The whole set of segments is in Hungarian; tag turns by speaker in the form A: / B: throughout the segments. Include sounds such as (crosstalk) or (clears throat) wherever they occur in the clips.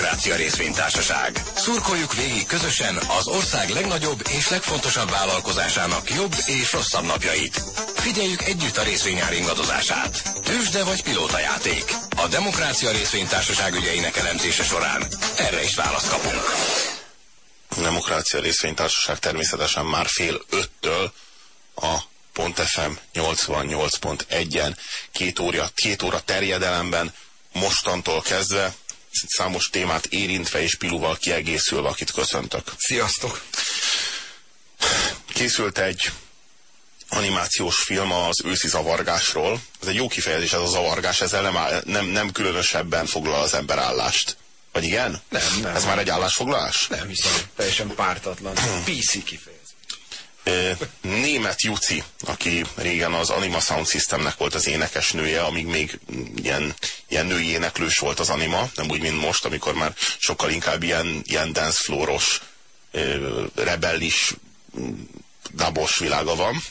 A: Demokrácia Részvénytársaság. Szurkoljuk végig közösen az ország legnagyobb és legfontosabb vállalkozásának jobb és rosszabb napjait. Figyeljük együtt a részvényár ingadozását. Tősde vagy játék. A Demokrácia Részvénytársaság ügyeinek elemzése során erre is választ kapunk.
B: Demokrácia Részvénytársaság természetesen már fél öttől a .fm 88.1-en két óra, két óra terjedelemben mostantól kezdve számos témát érintve és pilúval kiegészülve, akit köszöntök.
C: Sziasztok!
B: Készült egy animációs film az őszi zavargásról. Ez egy jó kifejezés, ez a zavargás, ezzel nem, nem, nem különösebben foglal az ember állást. Vagy igen?
C: Nem, nem.
B: Ez már egy állásfoglalás?
C: Nem hiszem, teljesen pártatlan. (clears throat) PC kifejezés.
B: Német Juci, aki régen az Anima Sound Systemnek volt az énekesnője, amíg még ilyen, ilyen női éneklős volt az Anima, nem úgy, mint most, amikor már sokkal inkább ilyen, ilyen dance flooros, rebellis, dabos világa van.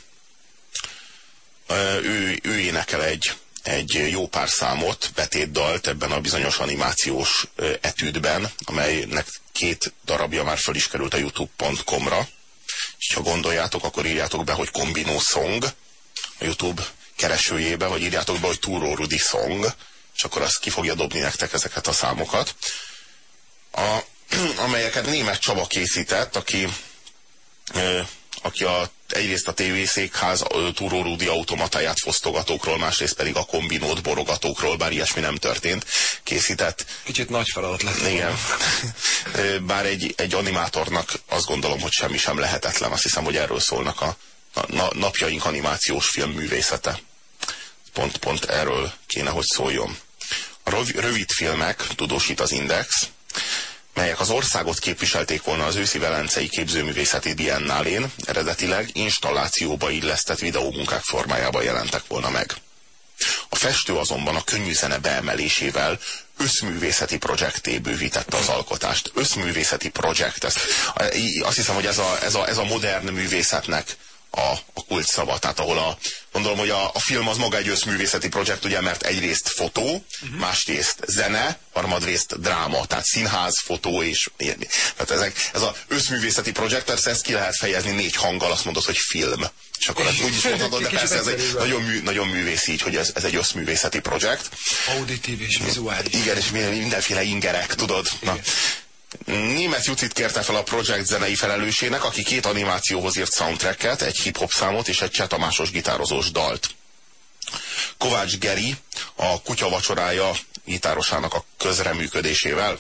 B: Ő, ő énekel egy, egy jó pár számot, betétdalt ebben a bizonyos animációs etűdben, amelynek két darabja már föl is került a youtube.com-ra és ha gondoljátok, akkor írjátok be, hogy Kombinó Song a YouTube keresőjébe, vagy írjátok be, hogy Túró Rudi Song, és akkor az ki fogja dobni nektek ezeket a számokat. A, (clears throat) amelyeket német Csaba készített, aki, aki a egyrészt a tévészékház Túró Rudi automatáját fosztogatókról, másrészt pedig a kombinót borogatókról, bár ilyesmi nem történt, készített.
C: Kicsit nagy feladat lett.
B: Igen. Bár egy, egy animátornak azt gondolom, hogy semmi sem lehetetlen. Azt hiszem, hogy erről szólnak a, a napjaink animációs filmművészete. Pont, pont erről kéne, hogy szóljon. A rövid filmek, tudósít az Index, melyek az országot képviselték volna az őszi Velencei Képzőművészeti Biennálén, eredetileg installációba illesztett videómunkák formájában jelentek volna meg. A festő azonban a könnyű zene beemelésével összművészeti projekté bővítette az alkotást. Összművészeti projekt, ezt, azt hiszem, hogy ez a, ez a, ez a modern művészetnek a, a kulcsszava. Tehát ahol a, gondolom, hogy a, a film az maga egy összművészeti projekt, ugye, mert egyrészt fotó, uh-huh. másrészt zene, harmadrészt dráma, tehát színház, fotó és ilyen. Tehát ezek, ez az összművészeti projekt, persze ezt ki lehet fejezni négy hanggal, azt mondod, hogy film. És akkor ezt úgy is mondhatod, de persze ez egy nagyon, mű, nagyon művész így, hogy ez, ez egy összművészeti projekt.
C: Auditív és vizuális.
B: Igen, és mindenféle ingerek, tudod. Na. Német Jutit kérte fel a projekt zenei felelősének, aki két animációhoz írt soundtracket, egy hip-hop számot és egy csetamásos gitározós dalt. Kovács Geri a kutya vacsorája gitárosának a közreműködésével.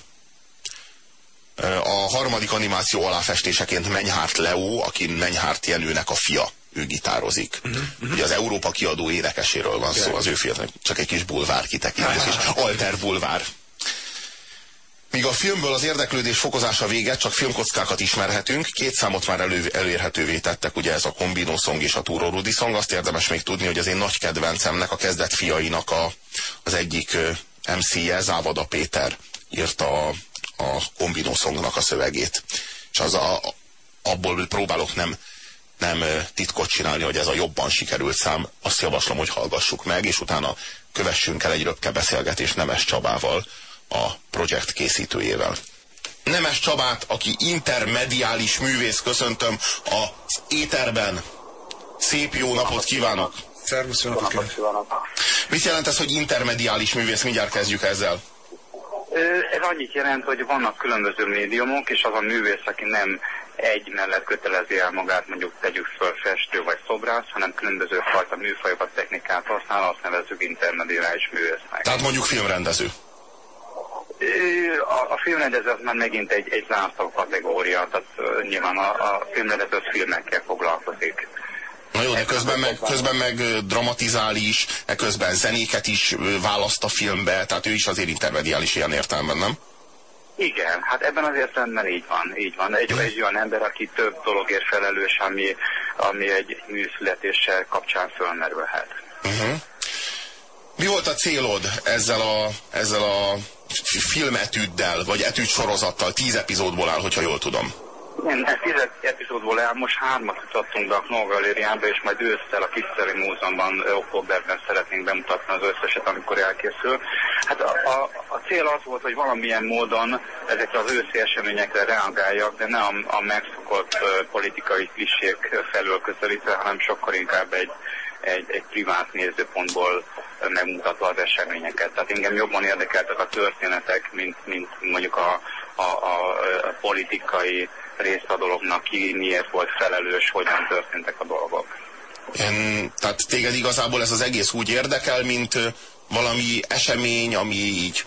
B: A harmadik animáció aláfestéseként Menyhárt Leo, aki Menyhárt Jenőnek a fia ő gitározik. Uh -huh, uh -huh. Ugye az Európa kiadó énekeséről van szó, az ő film, csak egy kis bulvár kitekintés, és (laughs) alter bulvár. Míg a filmből az érdeklődés fokozása véget, csak filmkockákat ismerhetünk. Két számot már elő, elérhetővé tettek, ugye ez a Kombinó Song és a Túró Rudi Song. Azt érdemes még tudni, hogy az én nagy kedvencemnek, a kezdet fiainak a, az egyik MC-je, Závada Péter írta a, a Kombinó Songnak a szövegét. És az a, abból próbálok nem, nem titkot csinálni, hogy ez a jobban sikerült szám. Azt javaslom, hogy hallgassuk meg, és utána kövessünk el egy röpke beszélgetést Nemes Csabával, a projekt készítőjével. Nemes Csabát, aki intermediális művész, köszöntöm az éterben. Szép jó napot kívánok!
C: Szervusz, jó napot kívánok!
B: Mit jelent ez, hogy intermediális művész? Mindjárt kezdjük ezzel.
D: Ez annyit jelent, hogy vannak különböző médiumok, és az a művész, aki nem egy mellett kötelezi el magát, mondjuk tegyük föl festő vagy szobrász, hanem különböző fajta műfajokat, technikát használ, azt nevezzük intermediális művésznek.
B: Tehát mondjuk filmrendező.
D: A, a filmrendező az már megint egy, egy zászló kategória, tehát uh, nyilván a, a filmrendező filmekkel foglalkozik.
B: Na jó, de közben meg, közben meg dramatizál is, közben zenéket is választ a filmbe, tehát ő is azért intermediális ilyen értelemben, nem?
D: Igen, hát ebben az értelemben így van, így van. Egy, egy olyan ember, aki több dologért felelős, ami, ami egy műszületéssel kapcsán fölmerülhet. Uh-huh.
B: Mi volt a célod ezzel a, ezzel a filmetűddel, vagy etűd sorozattal, tíz epizódból áll, hogyha jól tudom.
D: Igen, ez tíz epizódból áll, most hármat jutottunk be a Knoll és majd ősszel a Kiszteri Múzeumban októberben szeretnénk bemutatni az összeset, amikor elkészül. Hát a, a, a cél az volt, hogy valamilyen módon ezekre az őszi eseményekre reagáljak, de ne a, a megszokott politikai klisék felől közelítve, hanem sokkal inkább egy, egy, egy privát nézőpontból megmutatva az eseményeket. Tehát engem jobban érdekeltek a történetek, mint, mint mondjuk a, a, a, politikai részt a dolognak, ki miért volt felelős, hogyan történtek a dolgok.
B: En, tehát téged igazából ez az egész úgy érdekel, mint valami esemény, ami így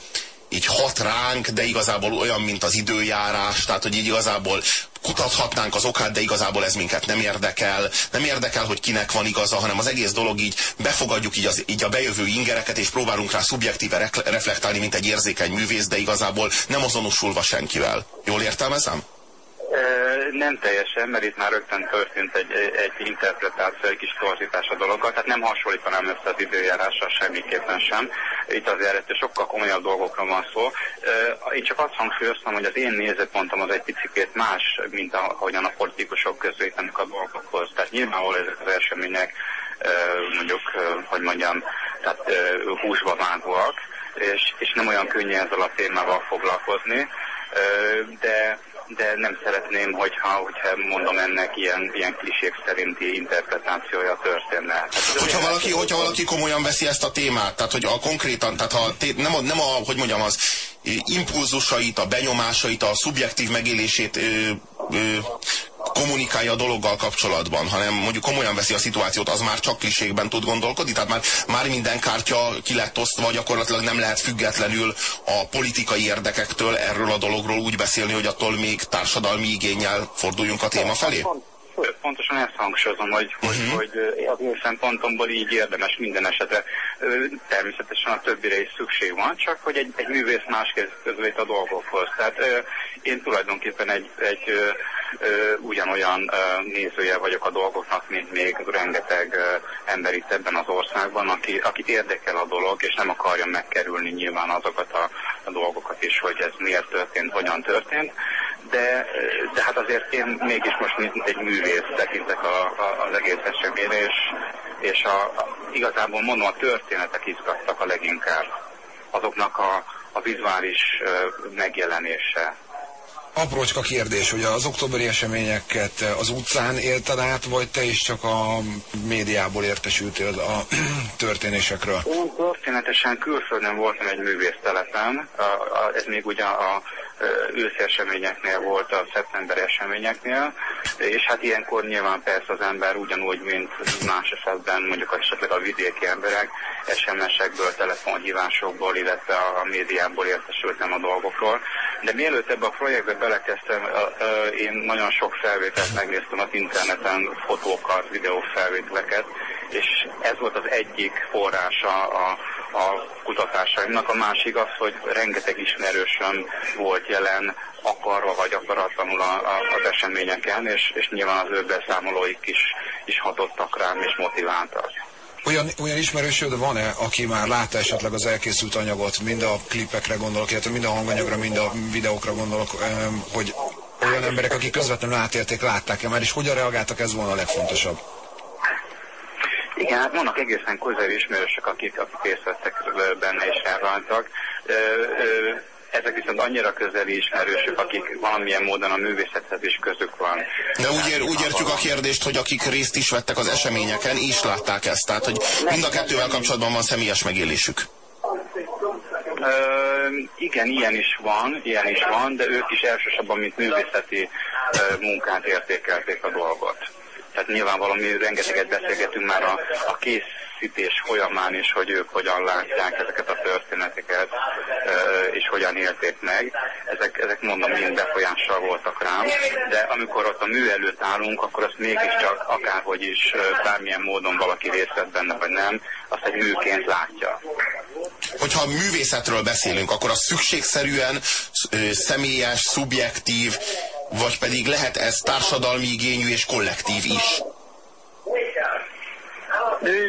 B: így hat ránk, de igazából olyan, mint az időjárás, tehát hogy így igazából kutathatnánk az okát, de igazából ez minket nem érdekel. Nem érdekel, hogy kinek van igaza, hanem az egész dolog így befogadjuk így, az, így a bejövő ingereket, és próbálunk rá szubjektíve reflektálni, mint egy érzékeny művész, de igazából nem azonosulva senkivel. Jól értelmezem?
D: Nem teljesen, mert itt már rögtön történt egy, egy interpretáció, egy kis torzítás a dologgal, tehát nem hasonlítanám össze az időjárással semmiképpen sem. Itt azért sokkal komolyabb dolgokról van szó. Én csak azt hangsúlyoztam, hogy az én nézőpontom az egy picit más, mint ahogyan a politikusok közelítenek a dolgokhoz. Tehát nyilvánvalóan ezek az események mondjuk, hogy mondjam, tehát húsba vágóak, és, és nem olyan könnyű ezzel a témával foglalkozni, de de nem szeretném, hogyha, hogyha mondom ennek ilyen, ilyen klisék szerinti interpretációja történne. Hát,
B: hogyha, valaki, hogyha valaki komolyan veszi ezt a témát, tehát hogy a konkrétan, tehát ha nem, a, nem a, hogy mondjam, az impulzusait, a benyomásait, a szubjektív megélését ö, ö, kommunikálja a dologgal kapcsolatban, hanem mondjuk komolyan veszi a szituációt, az már csak klisékben tud gondolkodni, tehát már, már minden kártya ki lett osztva, gyakorlatilag nem lehet függetlenül a politikai érdekektől erről a dologról úgy beszélni, hogy attól még társadalmi igényel forduljunk a téma felé?
D: Pontosan ezt hangsúlyozom, hogy, uh-huh. hogy, hogy az én szempontomból így érdemes minden esetre. Természetesen a többire is szükség van, csak hogy egy, egy művész másképp közelít a dolgokhoz. Tehát én tulajdonképpen egy, egy ugyanolyan nézője vagyok a dolgoknak, mint még rengeteg ember itt ebben az országban, aki, akit érdekel a dolog, és nem akarja megkerülni nyilván azokat a, a dolgokat is, hogy ez miért történt, hogyan történt. De, de hát azért én mégis most egy művész tekintek a, a, az egész eseményre, és, és a, a, igazából mondom, a történetek izgattak a leginkább. Azoknak a, a vizuális megjelenése,
C: Aprócska kérdés, hogy az októberi eseményeket az utcán élted át, vagy te is csak a médiából értesültél a (clears throat) történésekről?
D: Én történetesen külföldön voltam egy művésztelepen, ez még ugye a őszi eseményeknél volt, a szeptember eseményeknél, és hát ilyenkor nyilván persze az ember ugyanúgy, mint más esetben mondjuk esetleg a vidéki emberek, SMS-ekből, telefonhívásokból, illetve a médiából értesültem a dolgokról. De mielőtt ebbe a projektbe belekezdtem, én nagyon sok felvételt megnéztem az interneten, fotókat, videófelvételeket, és ez volt az egyik forrása a, a kutatásaimnak. A másik az, hogy rengeteg ismerősöm volt jelen, akarva vagy akaratlanul a, a, az eseményeken, és, és nyilván az ő beszámolóik is, is hatottak rám és motiváltak.
C: Olyan, olyan ismerősöd van-e, aki már látta esetleg az elkészült anyagot, mind a klipekre gondolok, illetve mind a hanganyagra, mind a videókra gondolok, hogy olyan emberek, akik közvetlenül átérték, látták-e már, és hogyan reagáltak, ez volna a legfontosabb?
D: Igen, hát vannak egészen közeli ismerősök, akik, akik részt vettek benne és elrajtak ezek viszont annyira közeli ismerősök, akik valamilyen módon a művészethez is közük van.
B: De úgy, ér, úgy értjük a kérdést, hogy akik részt is vettek az eseményeken, is látták ezt. Tehát, hogy mind a kettővel kapcsolatban van személyes megélésük.
D: Ö, igen, ilyen is van, ilyen is van, de ők is elsősorban, mint művészeti ö, munkát értékelték a dolgot. Tehát nyilvánvalóan mi rengeteget beszélgetünk már a, a kész készítés folyamán is, hogy ők hogyan látják ezeket a történeteket, és hogyan élték meg. Ezek, ezek mondom, mind befolyással voltak rám, de amikor ott a mű előtt állunk, akkor azt mégiscsak akárhogy is bármilyen módon valaki részt benne, vagy nem, azt egy műként látja.
B: Hogyha művészetről beszélünk, akkor az szükségszerűen személyes, szubjektív, vagy pedig lehet ez társadalmi igényű és kollektív is?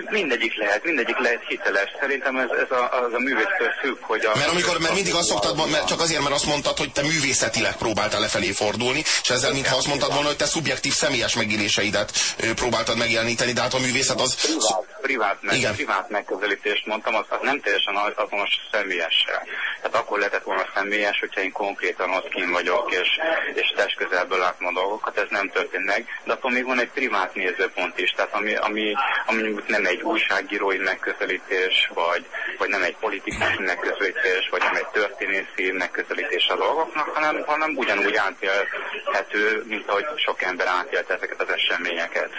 D: Mindegyik lehet, mindegyik lehet hiteles. Szerintem ez, ez a, az a művésztől függ, hogy a...
B: Mert amikor, mert mindig azt szoktad, mert csak azért, mert azt mondtad, hogy te művészetileg próbáltál lefelé fordulni, és ezzel mintha azt mondtad volna, hogy te szubjektív személyes megéléseidet próbáltad megjeleníteni, de hát a művészet az...
D: Privát, privát, meg, privát megközelítést mondtam, az, az nem teljesen azonos személyessel. Tehát akkor lehetett volna személyes, hogyha én konkrétan ott kín vagyok, és, és test közelből látom a dolgokat, ez nem történt meg. De attól még van egy privát nézőpont is, tehát ami, ami, ami nem egy újságírói megközelítés, vagy, vagy nem egy politikai megközelítés, vagy nem egy történészi megközelítés a dolgoknak, hanem, hanem ugyanúgy átélhető, mint ahogy sok ember átélt ezeket az eseményeket.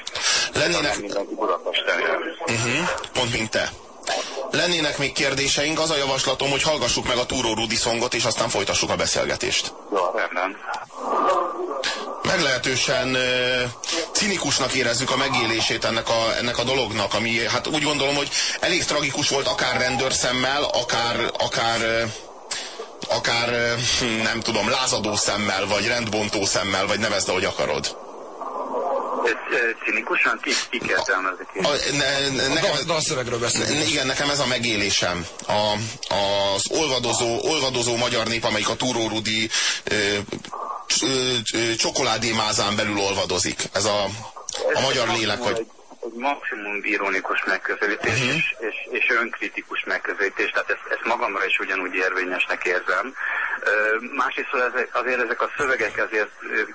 B: Lennének...
D: Budapesten.
B: Uh-huh. Pont mint te. Lennének még kérdéseink, az a javaslatom, hogy hallgassuk meg a Túró Rudi szongot, és aztán folytassuk a beszélgetést.
D: Jó, rendben.
B: Meglehetősen uh, cinikusnak érezzük a megélését ennek a, ennek a dolognak, ami hát úgy gondolom, hogy elég tragikus volt akár rendőrszemmel, akár, akár uh, akár nem tudom, lázadó szemmel, vagy rendbontó szemmel, vagy nevezd, ahogy akarod.
D: Cinikusan ki, ki értelmezik?
B: A, ne, ne, nekem,
C: A dalszövegről beszélünk.
B: igen, nekem ez a megélésem. A, az olvadozó, olvadozó magyar nép, amelyik a Túró Rudi csokoládémázán belül olvadozik. Ez a, a magyar lélek, hogy
D: Egy, maximum ironikus megközelítés uh-huh. és, és, és önkritikus megközelítés, tehát ezt, ezt magamra is ugyanúgy érvényesnek érzem. Másrészt azért ezek a szövegek azért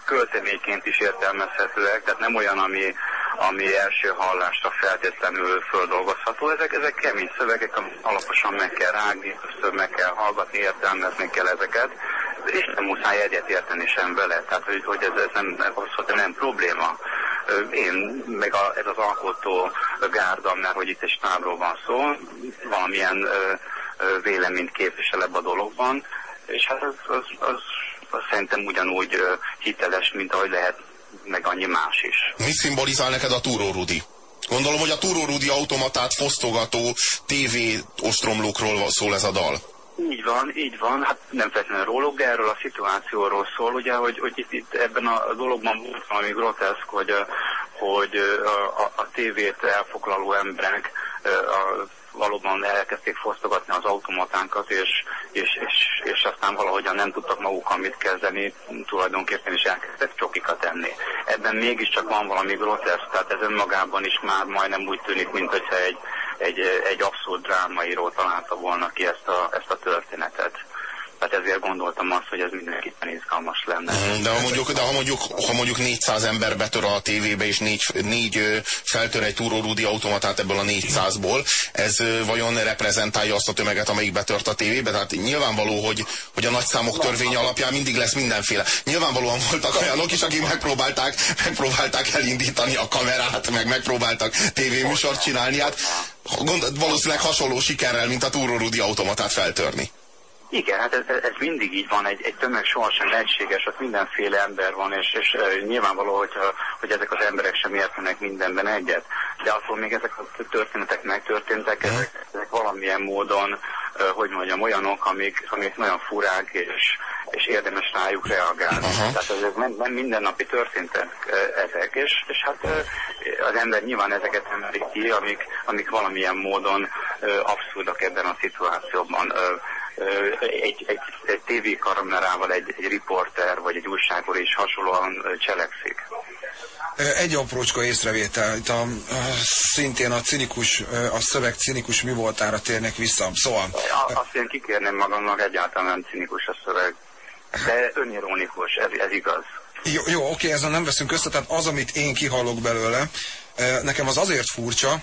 D: költeményként is értelmezhetőek, tehát nem olyan, ami, ami első hallásra feltétlenül földolgozható. Ezek, ezek kemény szövegek, amit alaposan meg kell rágni, többször meg kell hallgatni, értelmezni kell ezeket, és nem muszáj egyet érteni sem vele, tehát hogy, hogy ez, ez nem, ez nem probléma. Én, meg a, ez az alkotó gárda, mert hogy itt egy stábról van szó, valamilyen ö, ö, véleményt képvisel ebbe a dologban, és hát az, az, az, az szerintem ugyanúgy hiteles, mint ahogy lehet meg annyi más is.
B: mit szimbolizál neked a Túró Rudi? Gondolom, hogy a Túró Rudi automatát fosztogató TV ostromlókról szól ez a dal.
D: Így van, így van, hát nem feltétlenül róluk, de erről a szituációról szól, ugye, hogy, hogy itt, itt ebben a dologban volt valami groteszk, hogy, hogy a, a, a tévét elfoglaló emberek a, valóban elkezdték fosztogatni az automatánkat, és, és, és, és aztán valahogyan nem tudtak magukkal mit kezdeni, tulajdonképpen is elkezdtek csokikat enni. Ebben mégiscsak van valami groteszk, tehát ez önmagában is már majdnem úgy tűnik, mint hogyha egy, egy, egy abszurd drámaíró találta volna ki ezt a, ezt a történetet. Tehát ezért gondoltam azt, hogy ez mindenképpen izgalmas lenne.
B: De ha mondjuk, de ha mondjuk, ha mondjuk 400 ember betör a tévébe, és négy, négy feltör egy Túró Rudi automatát ebből a 400-ból, ez vajon reprezentálja azt a tömeget, amelyik betört a tévébe? Tehát nyilvánvaló, hogy, hogy a nagyszámok törvénye alapján mindig lesz mindenféle. Nyilvánvalóan voltak olyanok is, akik megpróbálták, megpróbálták elindítani a kamerát, meg megpróbáltak tévéműsort csinálni, hát gond, valószínűleg hasonló sikerrel, mint a Túró Rudi automatát feltörni.
D: Igen, hát ez, ez mindig így van, egy, egy tömeg sohasem egységes, ott mindenféle ember van, és, és nyilvánvaló, hogy, hogy ezek az emberek sem értenek mindenben egyet, de attól még ezek a történetek megtörténtek, ezek, ezek valamilyen módon, hogy mondjam, olyanok, amik, amik nagyon furák, és, és érdemes rájuk reagálni.
B: Aha.
D: Tehát ezek nem, nem mindennapi történtek ezek, és, és hát az ember nyilván ezeket emeli ki, amik, amik valamilyen módon abszurdak ebben a szituációban. Egy, egy, egy tévékamerával egy, egy riporter vagy egy újságúr is hasonlóan cselekszik.
C: Egy aprócska észrevétel, itt a, a, szintén a cinikus, a szöveg cinikus mi voltára térnek vissza. Szóval,
D: A- Azt én kikérném magamnak, egyáltalán nem cinikus a szöveg, de önironikus, ez, ez igaz.
C: jó, jó oké, ezzel nem veszünk össze, tehát az, amit én kihallok belőle, nekem az azért furcsa,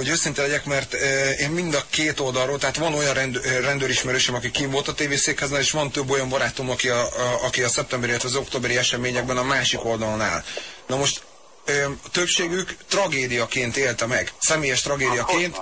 C: hogy őszinte legyek, mert én mind a két oldalról, tehát van olyan rend, eh, rendőrismerősöm, aki kim volt a tévészékháznál, és van több olyan barátom, aki a, a, aki a szeptemberi, illetve az októberi eseményekben a másik oldalon áll. Na most többségük tragédiaként élte meg, személyes tragédiaként,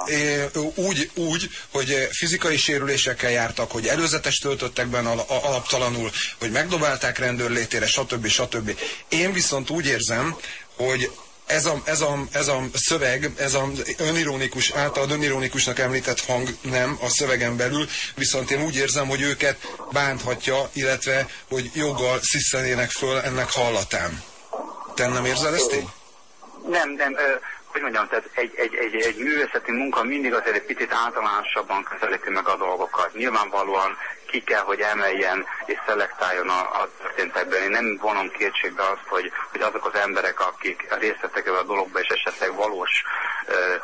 C: úgy, úgy, hogy fizikai sérülésekkel jártak, hogy előzetes töltöttek benne alaptalanul, hogy megdobálták rendőrlétére, stb. stb. Én viszont úgy érzem, hogy ez a, ez, a, ez a szöveg, ez a önironikus, általad önironikusnak említett hang nem a szövegen belül, viszont én úgy érzem, hogy őket bánthatja, illetve hogy joggal sziszenének föl ennek hallatán. Te nem érzed ezt így?
D: Nem, nem, ö, hogy mondjam, tehát egy, egy, egy, egy művészeti munka mindig azért egy picit általánosabban közelíti meg a dolgokat. Nyilvánvalóan ki kell, hogy emeljen és szelektáljon a, a történtekben. Én nem vonom kétségbe azt, hogy, hogy azok az emberek, akik részt vettek ebbe a dologba, és esetleg valós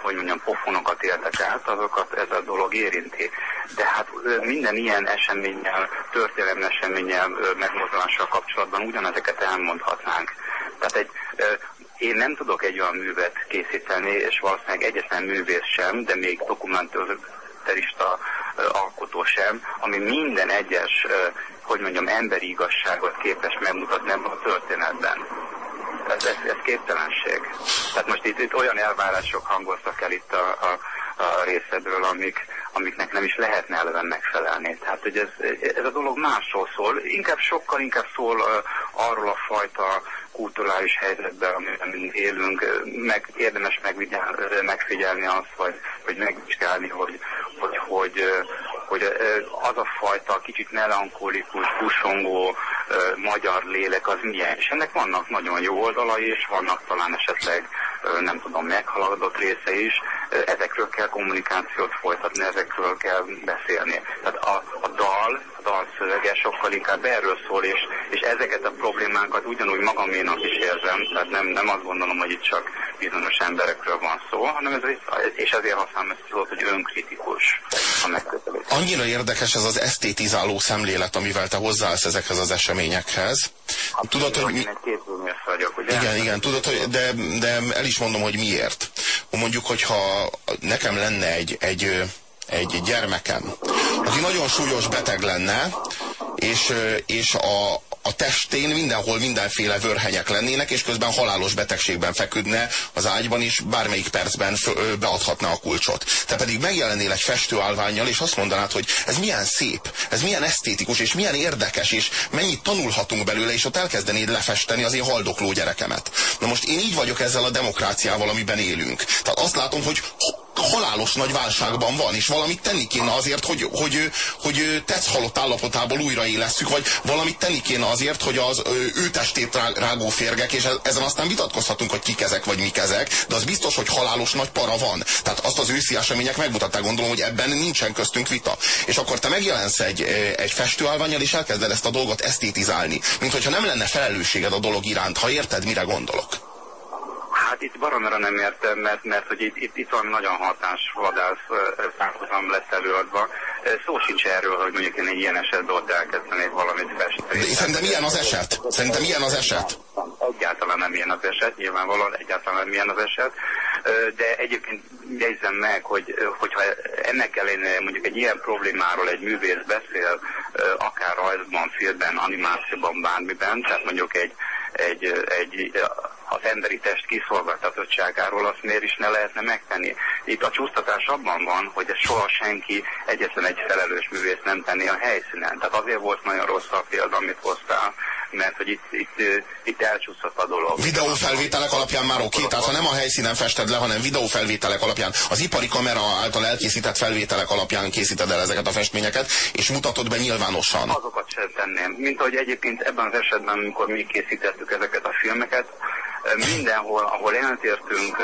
D: hogy mondjam, pofonokat éltek át, azokat ez a dolog érinti. De hát minden ilyen eseménnyel, történelmi eseménnyel, megmozdulással kapcsolatban ugyanezeket elmondhatnánk. Tehát egy, én nem tudok egy olyan művet készíteni, és valószínűleg egyetlen művész sem, de még dokumentarista alkotó sem, ami minden egyes, hogy mondjam, emberi igazságot képes megmutatni ebben a történetben. Ez, ez, ez képtelenség. Tehát most itt, itt olyan elvárások hangoztak el itt a, a, a részedről, amik, amiknek nem is lehetne eleve megfelelni. Tehát, hogy ez, ez a dolog másról szól, inkább sokkal inkább szól uh, arról a fajta kulturális helyzetben, amiben élünk, meg érdemes megfigyelni azt, vagy, vagy megvizsgálni, hogy, hogy, hogy, hogy az a fajta kicsit melankolikus, kusongó magyar lélek az milyen. És ennek vannak nagyon jó oldalai, és vannak talán esetleg nem tudom, meghaladott része is, ezekről kell kommunikációt folytatni, ezekről kell beszélni. Tehát a, a dal, a dal szövege sokkal inkább erről szól, és, és ezeket a problémákat ugyanúgy magaménak is érzem, tehát nem, nem azt gondolom, hogy itt csak bizonyos emberekről van szó, hanem ez, és ezért használom ezt a szót, hogy önkritikus a megközelítés.
B: Annyira érdekes ez az esztétizáló szemlélet, amivel te hozzáállsz ezekhez az eseményekhez.
D: Hát, tudod, hogy... Mi... vagyok, ugye?
B: Igen, igen, tudod, hogy de, de el is mondom, hogy miért. Mondjuk, hogyha nekem lenne egy, egy, egy gyermekem, aki nagyon súlyos beteg lenne, és, és a, a testén mindenhol mindenféle vörhenyek lennének, és közben halálos betegségben feküdne az ágyban, és bármelyik percben beadhatna a kulcsot. Te pedig megjelennél egy festőállványjal, és azt mondanád, hogy ez milyen szép, ez milyen esztétikus, és milyen érdekes, és mennyit tanulhatunk belőle, és ott elkezdenéd lefesteni az én haldokló gyerekemet. Na most én így vagyok ezzel a demokráciával, amiben élünk. Tehát azt látom, hogy halálos nagy válságban van, és valamit tenni kéne azért, hogy, hogy, hogy tetsz halott állapotából újraélesszük, vagy valamit tenni kéne azért, hogy az ő testét rágó férgek, és ezen aztán vitatkozhatunk, hogy kik ezek, vagy mik ezek, de az biztos, hogy halálos nagy para van. Tehát azt az őszi események megmutatták, gondolom, hogy ebben nincsen köztünk vita. És akkor te megjelensz egy, egy festőállványjal, és elkezded ezt a dolgot esztétizálni, mint hogyha nem lenne felelősséged a dolog iránt, ha érted, mire gondolok.
D: Hát itt baromra nem értem, mert, mert hogy itt, itt, itt van nagyon hatás vadász számozom lesz előadva. Szó sincs erről, hogy mondjuk én egy ilyen esetben ott elkezdenék valamit festeni.
B: De szerintem ilyen az eset? Szerintem ilyen az eset?
D: Egyáltalán nem ilyen az eset, nyilvánvalóan egyáltalán nem ilyen az eset. De egyébként jegyzem meg, hogy hogyha ennek ellenére mondjuk egy ilyen problémáról egy művész beszél, akár rajzban, filmben, animációban, bármiben, tehát mondjuk egy, egy, egy az emberi test kiszolgáltatottságáról azt miért is ne lehetne megtenni. Itt a csúsztatás abban van, hogy ez soha senki, egyetlen egy felelős művész nem tenni a helyszínen. Tehát azért volt nagyon rossz a példa, amit hoztál, mert hogy itt, itt, itt elcsúszott a dolog.
B: Videófelvételek alapján már oké, tehát ha nem a helyszínen fested le, hanem videófelvételek alapján, az ipari kamera által elkészített felvételek alapján készíted el ezeket a festményeket, és mutatod be nyilvánosan.
D: Azokat sem tenném. Mint ahogy egyébként ebben az esetben, amikor mi készítettük ezeket a filmeket, mindenhol, ahol eltértünk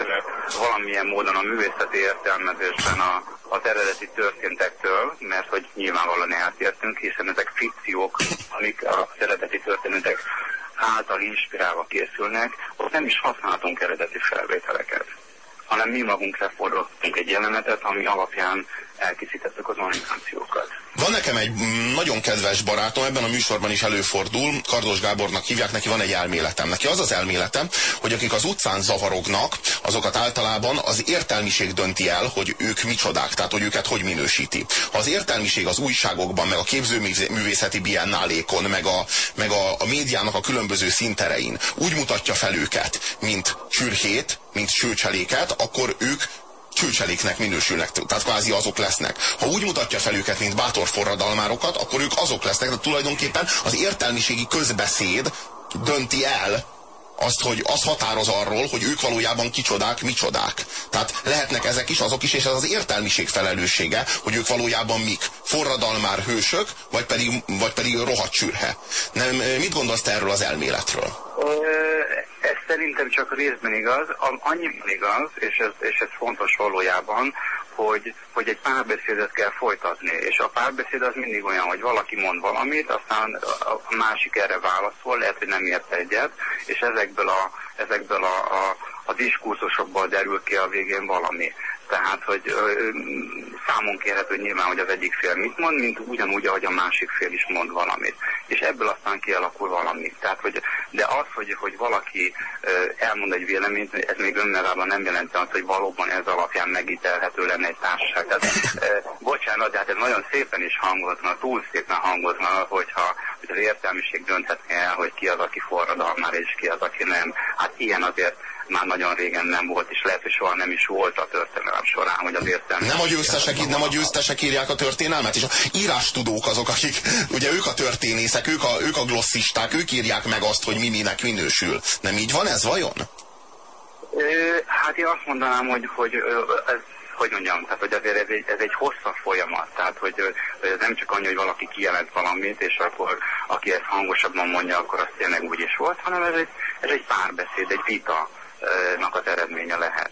D: valamilyen módon a művészeti értelmezésben a, az eredeti történtektől, mert hogy nyilvánvalóan eltértünk, hiszen ezek fikciók, amik az eredeti történetek által inspirálva készülnek, ott nem is használtunk eredeti felvételeket, hanem mi magunk lefordítottunk egy jelenetet, ami alapján elkészítettük az animációkat.
B: Van nekem egy nagyon kedves barátom, ebben a műsorban is előfordul, Kardos Gábornak hívják, neki van egy elméletem. Neki az az elméletem, hogy akik az utcán zavarognak, azokat általában az értelmiség dönti el, hogy ők micsodák, tehát hogy őket hogy minősíti. Ha az értelmiség az újságokban, meg a képzőművészeti biennálékon, meg a, meg a, a médiának a különböző szinterein úgy mutatja fel őket, mint csürhét, mint sőcseléket, akkor ők csőcseléknek minősülnek, tehát kvázi azok lesznek. Ha úgy mutatja fel őket, mint bátor forradalmárokat, akkor ők azok lesznek, de tulajdonképpen az értelmiségi közbeszéd dönti el azt, hogy az határoz arról, hogy ők valójában kicsodák, micsodák. Tehát lehetnek ezek is, azok is, és ez az értelmiség felelőssége, hogy ők valójában mik. Forradalmár hősök, vagy pedig, vagy pedig rohadt sűrhe. Nem, mit gondolsz te erről az elméletről?
D: Ez szerintem csak részben igaz, annyiban igaz, és ez, és ez fontos valójában, hogy, hogy egy párbeszédet kell folytatni, és a párbeszéd az mindig olyan, hogy valaki mond valamit, aztán a másik erre válaszol, lehet, hogy nem ért egyet, és ezekből a, ezekből a, a, a diskurzusokból derül ki a végén valami. Tehát, hogy ö, számon kérhető nyilván, hogy az egyik fél mit mond, mint ugyanúgy, ahogy a másik fél is mond valamit. És ebből aztán kialakul valami. Tehát, hogy, de az, hogy, hogy valaki ö, elmond egy véleményt, ez még önmagában nem jelenti azt, hogy valóban ez alapján megítelhető lenne egy társaság. Tehát, ö, bocsánat, de hát ez nagyon szépen is hangozna, túl szépen hangozna, hogyha hogy az értelmiség dönthetné el, hogy ki az, aki forradalmár, és ki az, aki nem. Hát ilyen azért már nagyon régen nem volt, és lehet, hogy soha nem is volt a történelem során, hogy az értelmi...
B: Nem a győztesek, nem a győztesek írják a történelmet, és a írástudók azok, akik, ugye ők a történészek, ők a, ők a glosszisták, ők írják meg azt, hogy mi minek minősül. Nem így van ez vajon?
D: Hát én azt mondanám, hogy, hogy ez hogy mondjam, tehát hogy azért ez egy, ez egy hosszabb folyamat, tehát hogy, hogy ez nem csak annyi, hogy valaki kijelent valamit, és akkor aki ezt hangosabban mondja, akkor az tényleg úgy is volt, hanem ez egy, ez egy párbeszéd, egy vita nak az eredménye lehet.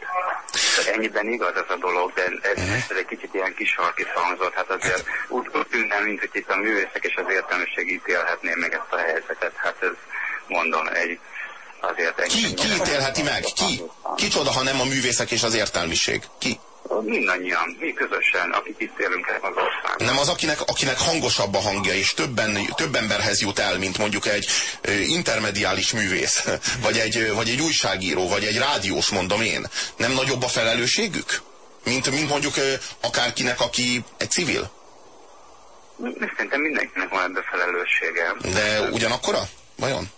D: Ennyiben igaz ez a dolog, de ez, mhm. ez egy kicsit ilyen kis halki hangzott, hát azért úgy tűnne, mint hogy itt a művészek és az értelmiség ítélhetné meg ezt a helyzetet. Hát ez mondom, egy azért...
B: Ki, ki ítélheti meg? Ki? Kicsoda, ha nem a művészek és az értelmiség? Ki?
D: Mindannyian, mi közösen, akik itt élünk ebben az országban.
B: Nem az, akinek, akinek hangosabb a hangja, és többen, több emberhez jut el, mint mondjuk egy intermediális művész, (laughs) vagy egy, vagy egy újságíró, vagy egy rádiós, mondom én. Nem nagyobb a felelősségük? Mint, mint mondjuk akárkinek, aki egy civil?
D: Szerintem mindenkinek van ebben felelőssége.
B: De ugyanakkora? Vajon?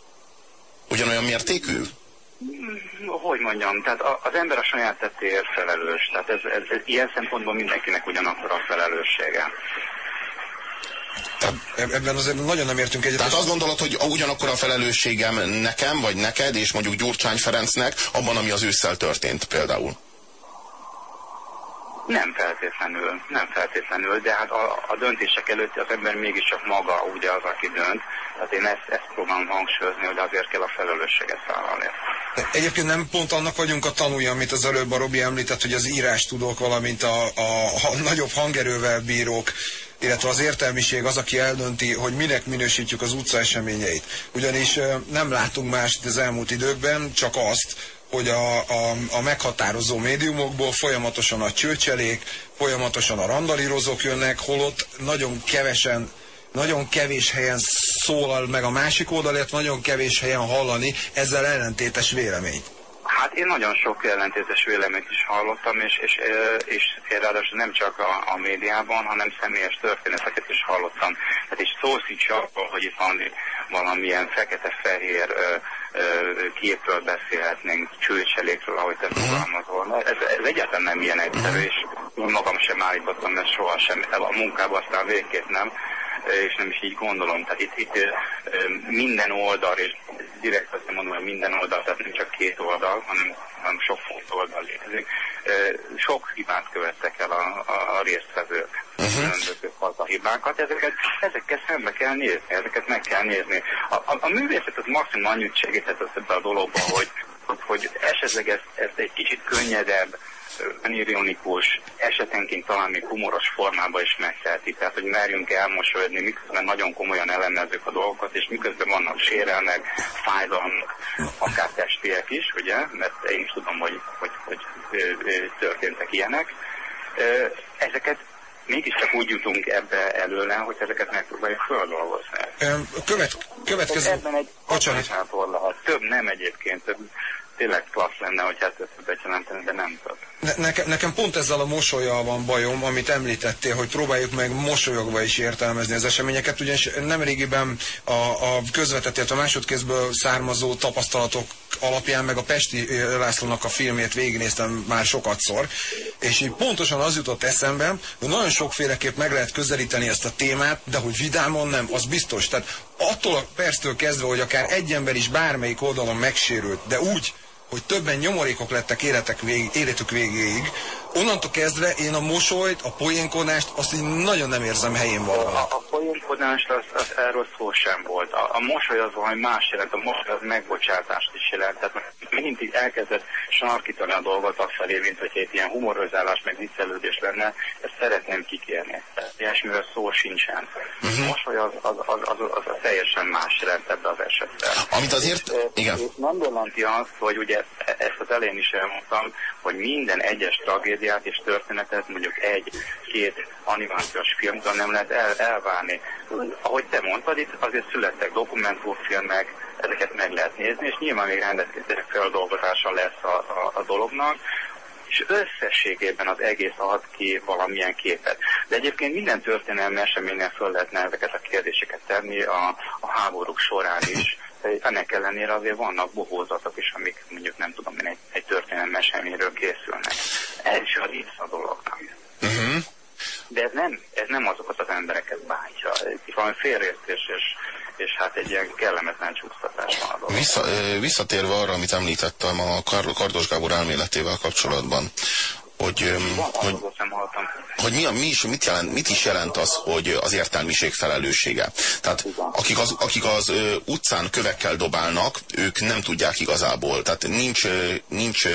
B: Ugyanolyan mértékű?
D: Hogy mondjam, tehát az ember a saját tettéért felelős. Tehát ez, ez, ez ilyen szempontból mindenkinek ugyanakkor a felelőssége.
C: Ebben azért nagyon nem értünk egyet.
B: Tehát azt gondolod, hogy ugyanakkor a felelősségem nekem, vagy neked, és mondjuk Gyurcsány Ferencnek, abban, ami az ősszel történt például?
D: Nem feltétlenül, nem feltétlenül, de hát a, a döntések előtt az ember mégiscsak maga ugye az, aki dönt. Tehát én ezt, ezt próbálom hangsúlyozni, hogy azért kell a felelősséget vállalni.
C: Egyébként nem pont annak vagyunk a tanulja, amit az előbb a Robi említett, hogy az írás tudók, valamint a, a, a nagyobb hangerővel bírók, illetve az értelmiség az, aki eldönti, hogy minek minősítjük az utca eseményeit. Ugyanis nem látunk mást az elmúlt időkben, csak azt, hogy a, a, a meghatározó médiumokból folyamatosan a csőcselék, folyamatosan a randalírozók jönnek, holott nagyon kevesen nagyon kevés helyen szólal meg a másik oldal, illetve nagyon kevés helyen hallani ezzel ellentétes véleményt.
D: Hát én nagyon sok ellentétes véleményt is hallottam, és, és, és, ráadásul nem csak a, a médiában, hanem személyes történeteket is hallottam. Tehát is szó sincs arról, hogy itt valami, valamilyen fekete-fehér képről beszélhetnénk, csőcselékről, ahogy te mhm. fogalmazol. Ez, ez egyáltalán nem ilyen egyszerű, és én magam sem állítottam ezt sohasem. A munkában aztán végképp nem és nem is így gondolom. Tehát itt, itt minden oldal, és direkt azt mondom, hogy minden oldal, tehát nem csak két oldal, hanem, hanem sok oldal létezik. Sok hibát követtek el a, a, a résztvevők. Uh-huh. a hibákat, ezeket, ezekkel szembe kell nézni, ezeket meg kell nézni. A, a, a művészet az maximum annyit segíthet ebbe a dologba, hogy, hogy esetleg ezt, ezt egy kicsit könnyedebb, önironikus, esetenként talán még humoros formába is megteheti. Tehát, hogy merjünk elmosolyodni, miközben nagyon komolyan elemezzük a dolgokat, és miközben vannak sérelmek, fájdalmak, akár testiek is, ugye, mert én is tudom, hogy, hogy, hogy, történtek ilyenek. Ezeket mégiscsak úgy jutunk ebbe előle, hogy ezeket megpróbáljuk földolgozni.
C: Követ, következő...
D: Ebben egy lehet. Több nem egyébként, több tényleg klassz lenne, hogy hát ezt bejelenteni, de nem tud.
C: Ne, nekem, nekem pont ezzel a mosolyal van bajom, amit említettél, hogy próbáljuk meg mosolyogva is értelmezni az eseményeket, ugyanis nemrégiben a, a közvetett, a másodkézből származó tapasztalatok alapján, meg a Pesti Lászlónak a filmét végignéztem már sokatszor, és így pontosan az jutott eszembe, hogy nagyon sokféleképp meg lehet közelíteni ezt a témát, de hogy vidámon nem, az biztos. Tehát attól a perctől kezdve, hogy akár egy ember is bármelyik oldalon megsérült, de úgy, hogy többen nyomorékok lettek életek vég, életük végéig, onnantól kezdve én a mosolyt, a poénkodást, azt így nagyon nem érzem helyén valahol.
D: A, a poénkodást, az, az erről szó sem volt. A, a mosoly az valami más jelent, a mosoly az megbocsátást is jelent. Tehát mint így elkezdett sarkítani a dolgot afelé, mint hogy egy ilyen humorizálás, meg viccelődés lenne, ezt szeretném kikérni. Ilyesmiről szó sincsen. Uh-huh. Most, hogy az, az, az, az, az, az teljesen más jelent ebbe az esetben.
B: Amit azért, igen. És
D: nem azt, hogy ugye e- ezt az elején is elmondtam, hogy minden egyes tragédiát és történetet mondjuk egy-két animációs filmben nem lehet el, elvárni. Ahogy te mondtad, itt azért születtek dokumentumfilmek, ezeket meg lehet nézni, és nyilván még rendezkezések feldolgozása lesz a, a, a dolognak, és összességében az egész ad ki valamilyen képet. De egyébként minden történelmi eseményen föl lehetne ezeket a kérdéseket tenni a, a háborúk során is. Ennek ellenére azért vannak bohózatok is, amik mondjuk nem tudom, egy, egy történelmi eseményről készülnek. Ez is a rész a. Uh-huh. De ez nem, ez nem azokat az embereket bántja. Itt valami félreértés és és hát egy ilyen kellemetlen csúsztatás van.
B: Vissza, visszatérve arra, amit említettem a Kardos Gábor elméletével kapcsolatban, hogy, hogy, hogy mi, mi is, mit, jelent, mit is jelent az, hogy az értelmiség felelőssége. Tehát akik az, akik az ö, utcán kövekkel dobálnak, ők nem tudják igazából. Tehát nincs, nincs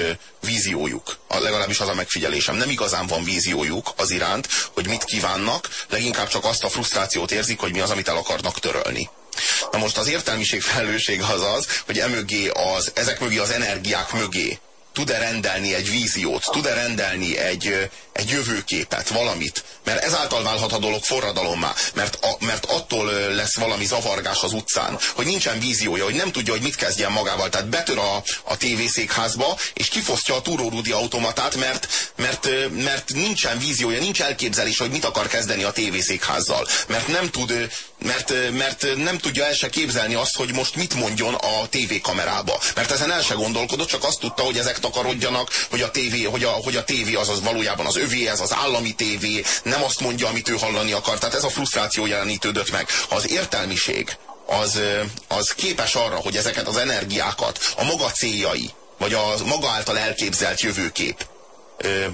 B: víziójuk. A, legalábbis az a megfigyelésem. Nem igazán van víziójuk az iránt, hogy mit kívánnak, leginkább csak azt a frusztrációt érzik, hogy mi az, amit el akarnak törölni. Na most az értelmiség felelősség az az, hogy emögé az, ezek mögé az energiák mögé tud-e rendelni egy víziót, tud-e rendelni egy, egy jövőképet, valamit, mert ezáltal válhat a dolog forradalommá, mert, a, mert attól lesz valami zavargás az utcán, hogy nincsen víziója, hogy nem tudja, hogy mit kezdjen magával, tehát betör a, a tévészékházba, és kifosztja a túrórudi automatát, mert, mert, mert nincsen víziója, nincs elképzelés, hogy mit akar kezdeni a tévészékházzal, mert nem tud, mert, mert nem tudja el se képzelni azt, hogy most mit mondjon a tévékamerába, mert ezen el se gondolkodott, csak azt tudta, hogy ezek takarodjanak, hogy a tévé, hogy a, hogy a tévé az, az valójában az övé, ez az állami tévé, nem azt mondja, amit ő hallani akar. Tehát ez a frusztráció jelenítődött meg. Ha az értelmiség az, az képes arra, hogy ezeket az energiákat a maga céljai, vagy a maga által elképzelt jövőkép ö,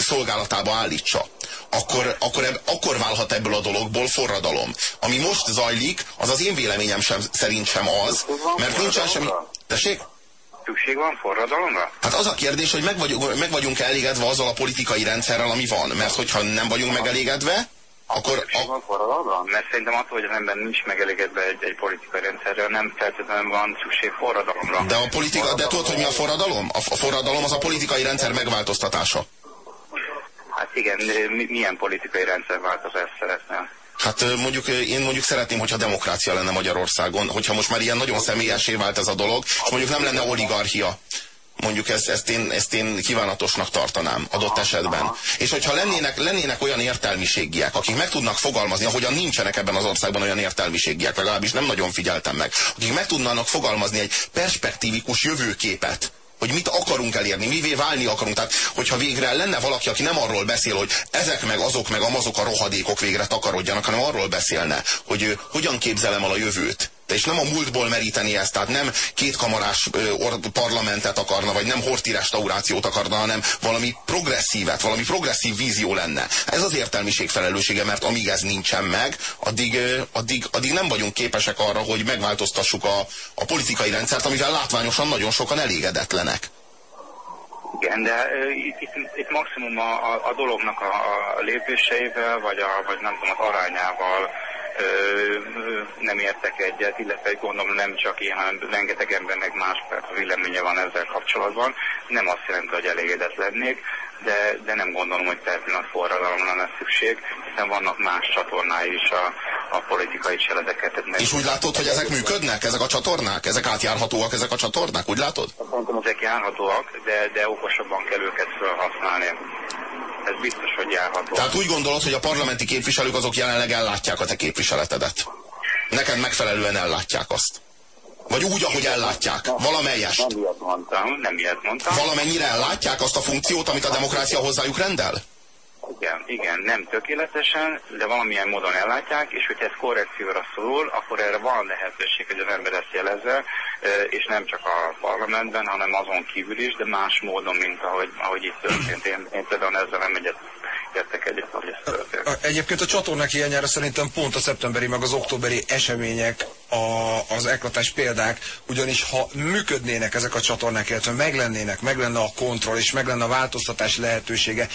B: szolgálatába állítsa, akkor, akkor, akkor válhat ebből a dologból forradalom. Ami most zajlik, az az én véleményem sem, szerint sem az, mert nincsen semmi... Tessék?
D: Szükség van forradalomra?
B: Hát az a kérdés, hogy meg vagyunk, meg vagyunk elégedve azzal a politikai rendszerrel, ami van. Mert hogyha nem vagyunk megelégedve, akkor...
D: Szükség van forradalomra? Mert szerintem az, hogy az ember nincs megelégedve egy, egy politikai rendszerrel, nem feltétlenül van szükség forradalomra.
B: De a politika, de tudod, hogy mi a forradalom? A, a forradalom az a politikai rendszer megváltoztatása.
D: Hát igen, milyen politikai rendszerváltozást szeretnél?
B: Hát mondjuk én mondjuk szeretném, hogyha demokrácia lenne Magyarországon, hogyha most már ilyen nagyon személyesé vált ez a dolog, és mondjuk nem lenne oligarchia. Mondjuk ezt, ezt, én, ezt én kívánatosnak tartanám adott esetben. És hogyha lennének, lennének olyan értelmiségiek, akik meg tudnak fogalmazni, ahogyan nincsenek ebben az országban olyan értelmiségiek, legalábbis nem nagyon figyeltem meg, akik meg tudnának fogalmazni egy perspektívikus jövőképet, hogy mit akarunk elérni, mivé válni akarunk. Tehát, hogyha végre lenne valaki, aki nem arról beszél, hogy ezek meg azok meg amazok a rohadékok végre takarodjanak, hanem arról beszélne, hogy ő, hogyan képzelem el a jövőt, és nem a múltból meríteni ezt, tehát nem kétkamarás parlamentet akarna, vagy nem horti restaurációt akarna, hanem valami progresszívet, valami progresszív vízió lenne. Ez az értelmiség felelőssége, mert amíg ez nincsen meg, addig, addig, addig nem vagyunk képesek arra, hogy megváltoztassuk a, a politikai rendszert, amivel látványosan nagyon sokan elégedetlenek.
D: Igen, de itt, itt, itt maximum a, a, a dolognak a, a lépéseivel, vagy, a, vagy nem tudom, az arányával nem értek egyet, illetve gondolom nem csak én, hanem rengeteg embernek más véleménye van ezzel kapcsolatban. Nem azt jelenti, hogy elégedett lennék, de, de nem gondolom, hogy a forradalom lenne szükség, hiszen vannak más csatornái is a, a politikai cseledeket.
B: És úgy látod, hogy ezek működnek, ezek a csatornák? Ezek átjárhatóak, ezek a csatornák? Úgy látod?
D: Szerintem ezek járhatóak, de, de okosabban kell őket felhasználni ez biztos, hogy járható.
B: Tehát úgy gondolod, hogy a parlamenti képviselők azok jelenleg ellátják a te képviseletedet? Neked megfelelően ellátják azt? Vagy úgy, ahogy ellátják? Valamelyest?
D: Nem ilyet mondtam, nem ilyet mondtam.
B: Valamennyire ellátják azt a funkciót, amit a demokrácia hozzájuk rendel?
D: Igen, igen, nem tökéletesen, de valamilyen módon ellátják, és hogyha ez korrekcióra szorul, akkor erre van lehetőség, hogy az ember ezt jelezze, és nem csak a parlamentben, hanem azon kívül is, de más módon, mint ahogy, ahogy itt történt. Én, én például ezzel nem egyet értek egyet, hogy ez történt.
C: Egyébként a csatornák hiányára szerintem pont a szeptemberi meg az októberi események a, az eklatás példák, ugyanis ha működnének ezek a csatornák, illetve meglennének, meglenne a kontroll és meglenne a változtatás lehetősége,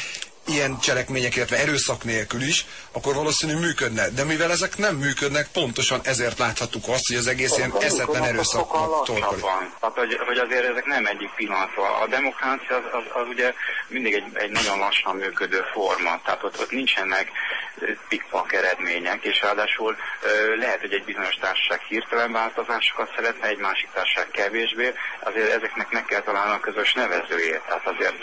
C: ilyen cselekmények, illetve erőszak nélkül is, akkor valószínű működne. De mivel ezek nem működnek, pontosan ezért láthatjuk azt, hogy az egész ilyen eszetlen erőszaknak torkolik.
D: Tehát, hogy, hogy azért ezek nem egyik pillanatban. A demokrácia az, az, az ugye mindig egy, egy nagyon lassan működő forma. Tehát ott, ott nincsenek pikpak eredmények, és ráadásul lehet, hogy egy bizonyos társaság hirtelen változásokat szeretne, egy másik társaság kevésbé, azért ezeknek meg kell találni a közös nevezőjét. Tehát azért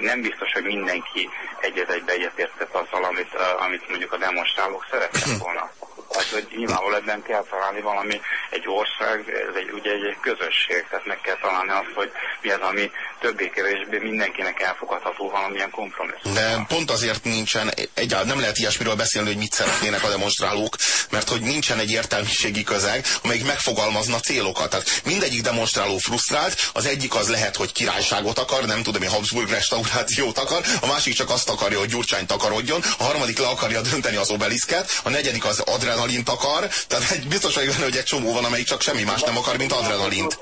D: nem biztos, hogy mindenki egyet egybe egyetértett azzal, amit, amit mondjuk a demonstrálók szerettek volna. Tehát, hogy nyilvánvalóan ebben kell találni valami, egy ország, ez egy, ugye egy közösség, tehát meg kell találni azt, hogy mi az, ami többé-kevésbé mindenkinek elfogadható valamilyen kompromisszum.
B: De pont azért nincsen, egyáltalán nem lehet ilyesmiről beszélni, hogy mit szeretnének a demonstrálók, mert hogy nincsen egy értelmiségi közeg, amelyik megfogalmazna célokat. Tehát mindegyik demonstráló frusztrált, az egyik az lehet, hogy királyságot akar, nem tudom, hogy Habsburg restaurációt akar, a másik csak azt akarja, hogy Gyurcsány takarodjon, a harmadik le akarja dönteni az obeliszket, a negyedik az adrenalint akar, tehát egy biztos vagyok benne, hogy egy csomó van, amelyik csak semmi más nem akar, mint adrenalint.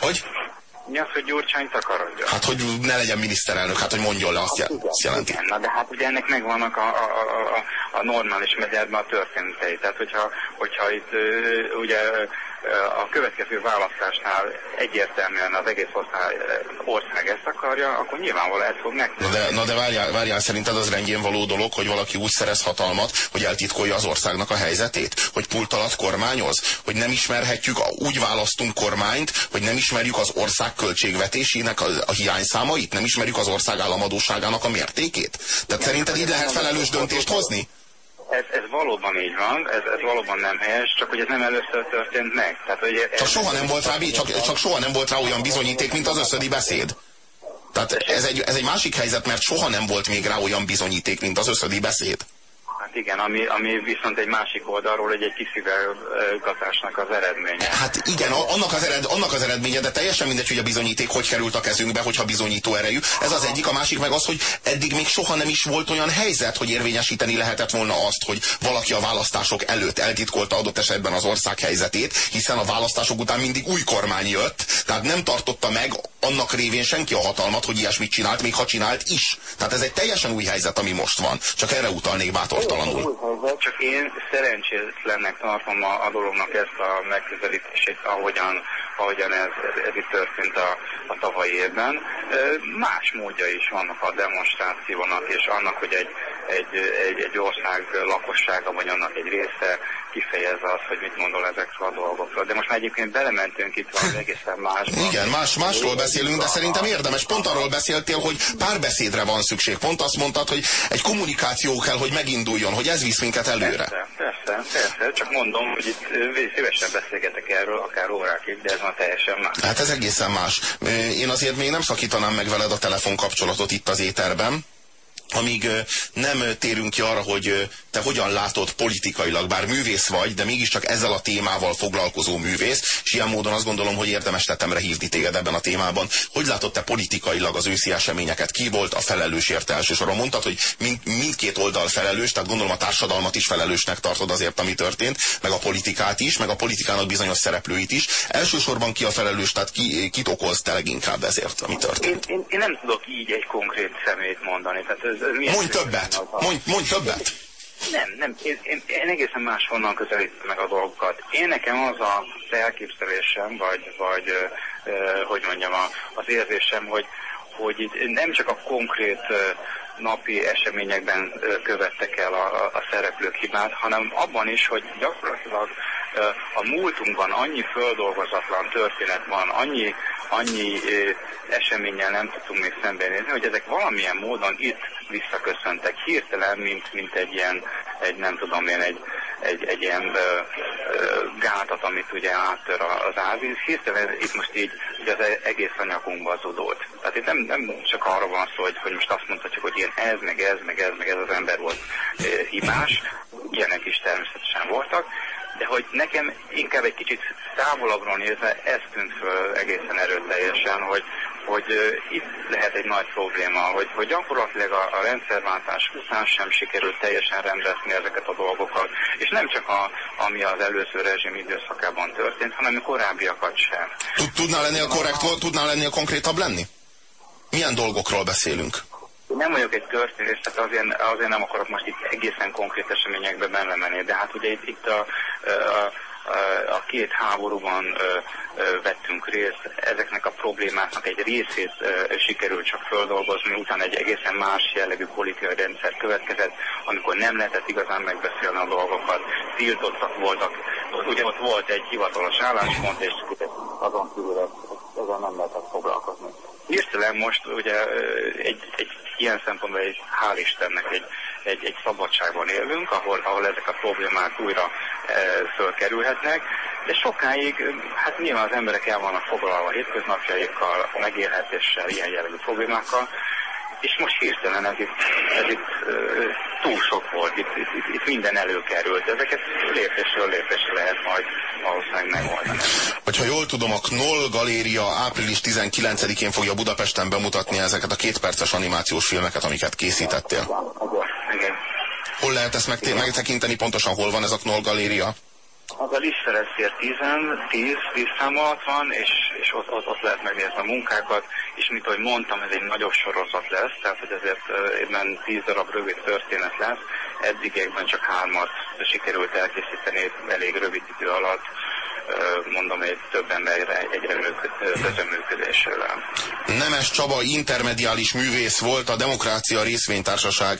B: Hogy?
D: Mi az, hogy Gyurcsányt akarodjon?
B: Hát, hogy ne legyen miniszterelnök, hát, hogy mondjon le, azt, azt jelenti.
D: Igen, na de hát ugye ennek megvannak a, a, a, a normális megyedben a történetei. Tehát, hogyha, hogyha itt ugye a következő választásnál egyértelműen az egész ország, ország ezt akarja, akkor nyilvánvalóan ez fog meg.
B: Na de, na de várjál, várjál, szerinted az rendjén való dolog, hogy valaki úgy szerez hatalmat, hogy eltitkolja az országnak a helyzetét? Hogy pult alatt kormányoz? Hogy nem ismerhetjük, úgy választunk kormányt, hogy nem ismerjük az ország költségvetésének a, a hiányszámait? Nem ismerjük az ország államadóságának a mértékét? Tehát szerinted így lehet felelős döntést hozni?
D: Ez, ez valóban így van, ez, ez valóban nem helyes, csak hogy ez nem először történt meg. Tehát, hogy ez,
B: csak soha nem volt rá, csak, csak soha nem volt rá olyan bizonyíték, mint az összödi beszéd. Tehát ez egy, ez egy másik helyzet, mert soha nem volt még rá olyan bizonyíték, mint az összödi beszéd.
D: Igen, ami, ami viszont egy másik oldalról egy, egy kiszivárgatásnak az eredménye.
B: Hát igen, annak az, ered, annak az eredménye, de teljesen mindegy, hogy a bizonyíték hogy került a kezünkbe, hogyha bizonyító erejű. Ez az egyik, a másik meg az, hogy eddig még soha nem is volt olyan helyzet, hogy érvényesíteni lehetett volna azt, hogy valaki a választások előtt eltitkolta adott esetben az ország helyzetét, hiszen a választások után mindig új kormány jött, tehát nem tartotta meg annak révén senki a hatalmat, hogy ilyesmit csinált, még ha csinált is. Tehát ez egy teljesen új helyzet, ami most van. Csak erre utalnék bátortalanul.
D: Csak én szerencsétlennek tartom a, a dolognak ezt a megközelítését, ahogyan, ahogyan ez, ez itt történt a, a tavalyi évben. Más módja is vannak a demonstrációnak, és annak, hogy egy, egy, egy, egy ország lakossága, vagy annak egy része kifejezze azt, hogy mit gondol ezekről a dolgokról. De most már egyébként belementünk itt valami egészen más.
B: Igen, más, másról beszélünk, de szerintem érdemes. Pont arról beszéltél, hogy párbeszédre van szükség. Pont azt mondtad, hogy egy kommunikáció kell, hogy meginduljon, hogy ez visz minket előre.
D: Persze, persze, persze. Csak mondom, hogy itt szívesen beszélgetek erről, akár órákig, de ez már teljesen más.
B: Hát ez egészen más. Én azért még nem szakítanám meg veled a telefonkapcsolatot itt az éterben amíg nem térünk ki arra, hogy te hogyan látod politikailag, bár művész vagy, de mégiscsak ezzel a témával foglalkozó művész, és ilyen módon azt gondolom, hogy érdemes tetemre hívni téged ebben a témában. Hogy látod te politikailag az őszi eseményeket? Ki volt a felelős érte elsősorban? Mondtad, hogy mind, mindkét oldal felelős, tehát gondolom a társadalmat is felelősnek tartod azért, ami történt, meg a politikát is, meg a politikának bizonyos szereplőit is. Elsősorban ki a felelős, tehát ki, kit okoz te leginkább ezért, ami történt?
D: Én, én, én nem tudok így egy konkrét szemét mondani. Tehát ez, ez
B: mondj többet! Mondj, mondj többet!
D: Nem, nem, én, én, én egészen máshonnan közelítem meg a dolgokat. Én nekem az a elképzelésem, vagy, vagy uh, hogy mondjam, a, az érzésem, hogy, hogy itt nem csak a konkrét uh, napi eseményekben követtek el a, a szereplők hibát, hanem abban is, hogy gyakorlatilag a múltunkban annyi földolgozatlan történet van, annyi, annyi eseménnyel nem tudtunk még szembenézni, hogy ezek valamilyen módon itt visszaköszöntek hirtelen, mint, mint egy ilyen, egy nem tudom én, egy, egy, egy ilyen ö, ö, gátat, amit ugye áttör az ázis. Hirtelen itt most így ugye az egész anyagunkba zudult. Tehát itt nem, nem csak arra van szó, hogy, hogy most azt mondhatjuk, hogy ilyen ez, meg ez, meg ez, meg ez az ember volt ö, hibás. Ilyenek is természetesen voltak de hogy nekem inkább egy kicsit távolabbról nézve ez tűnt föl egészen erőteljesen, hogy, hogy itt lehet egy nagy probléma, hogy, hogy gyakorlatilag a, a rendszerváltás után sem sikerült teljesen rendezni ezeket a dolgokat, és nem csak a, ami az előző rezsim időszakában történt, hanem a korábbiakat sem.
B: Tudnál lenni a korrekt, tudnál lenni a konkrétabb lenni? Milyen dolgokról beszélünk?
D: Nem vagyok egy történész, tehát azért, azért nem akarok most itt egészen konkrét eseményekbe benne menni, de hát ugye itt, itt a, a, a két háborúban vettünk részt, ezeknek a problémáknak egy részét sikerült csak földolgozni, utána egy egészen más jellegű politikai rendszer következett, amikor nem lehetett igazán megbeszélni a dolgokat, tiltottak voltak, ugye ott volt egy hivatalos álláspont, és azon kívül ezzel nem lehetett foglalkozni. Hirtelen most ugye egy, egy ilyen szempontból egy, hál' Istennek egy, egy, egy szabadságban élünk, ahol, ahol ezek a problémák újra e, fölkerülhetnek, de sokáig, hát nyilván az emberek el vannak foglalva hétköznapjaikkal, megélhetéssel, ilyen jellegű problémákkal, és most hirtelen ez itt, ez itt túl sok volt, itt, itt, itt, itt minden előkerült. Ezeket lépésről lépésre lehet majd valószínűleg megoldani.
B: Hogyha jól tudom, a Knoll Galéria április 19-én fogja Budapesten bemutatni ezeket a kétperces animációs filmeket, amiket készítettél.
D: Igen.
B: Hol lehet ezt megtekinteni, pontosan hol van ez a Knoll Galéria?
D: Az a Liszteresztér 10, 10, 10 szám alatt van, és, és ott, ott, ott lehet megnézni a munkákat, és mint ahogy mondtam, ez egy nagyobb sorozat lesz, tehát hogy ezért ebben 10 darab rövid történet lesz, eddigekben csak hármat sikerült elkészíteni elég rövid idő alatt, mondom, egy több emberre egyre közöműködésével.
B: Nemes Csaba intermediális művész volt, a Demokrácia Részvénytársaság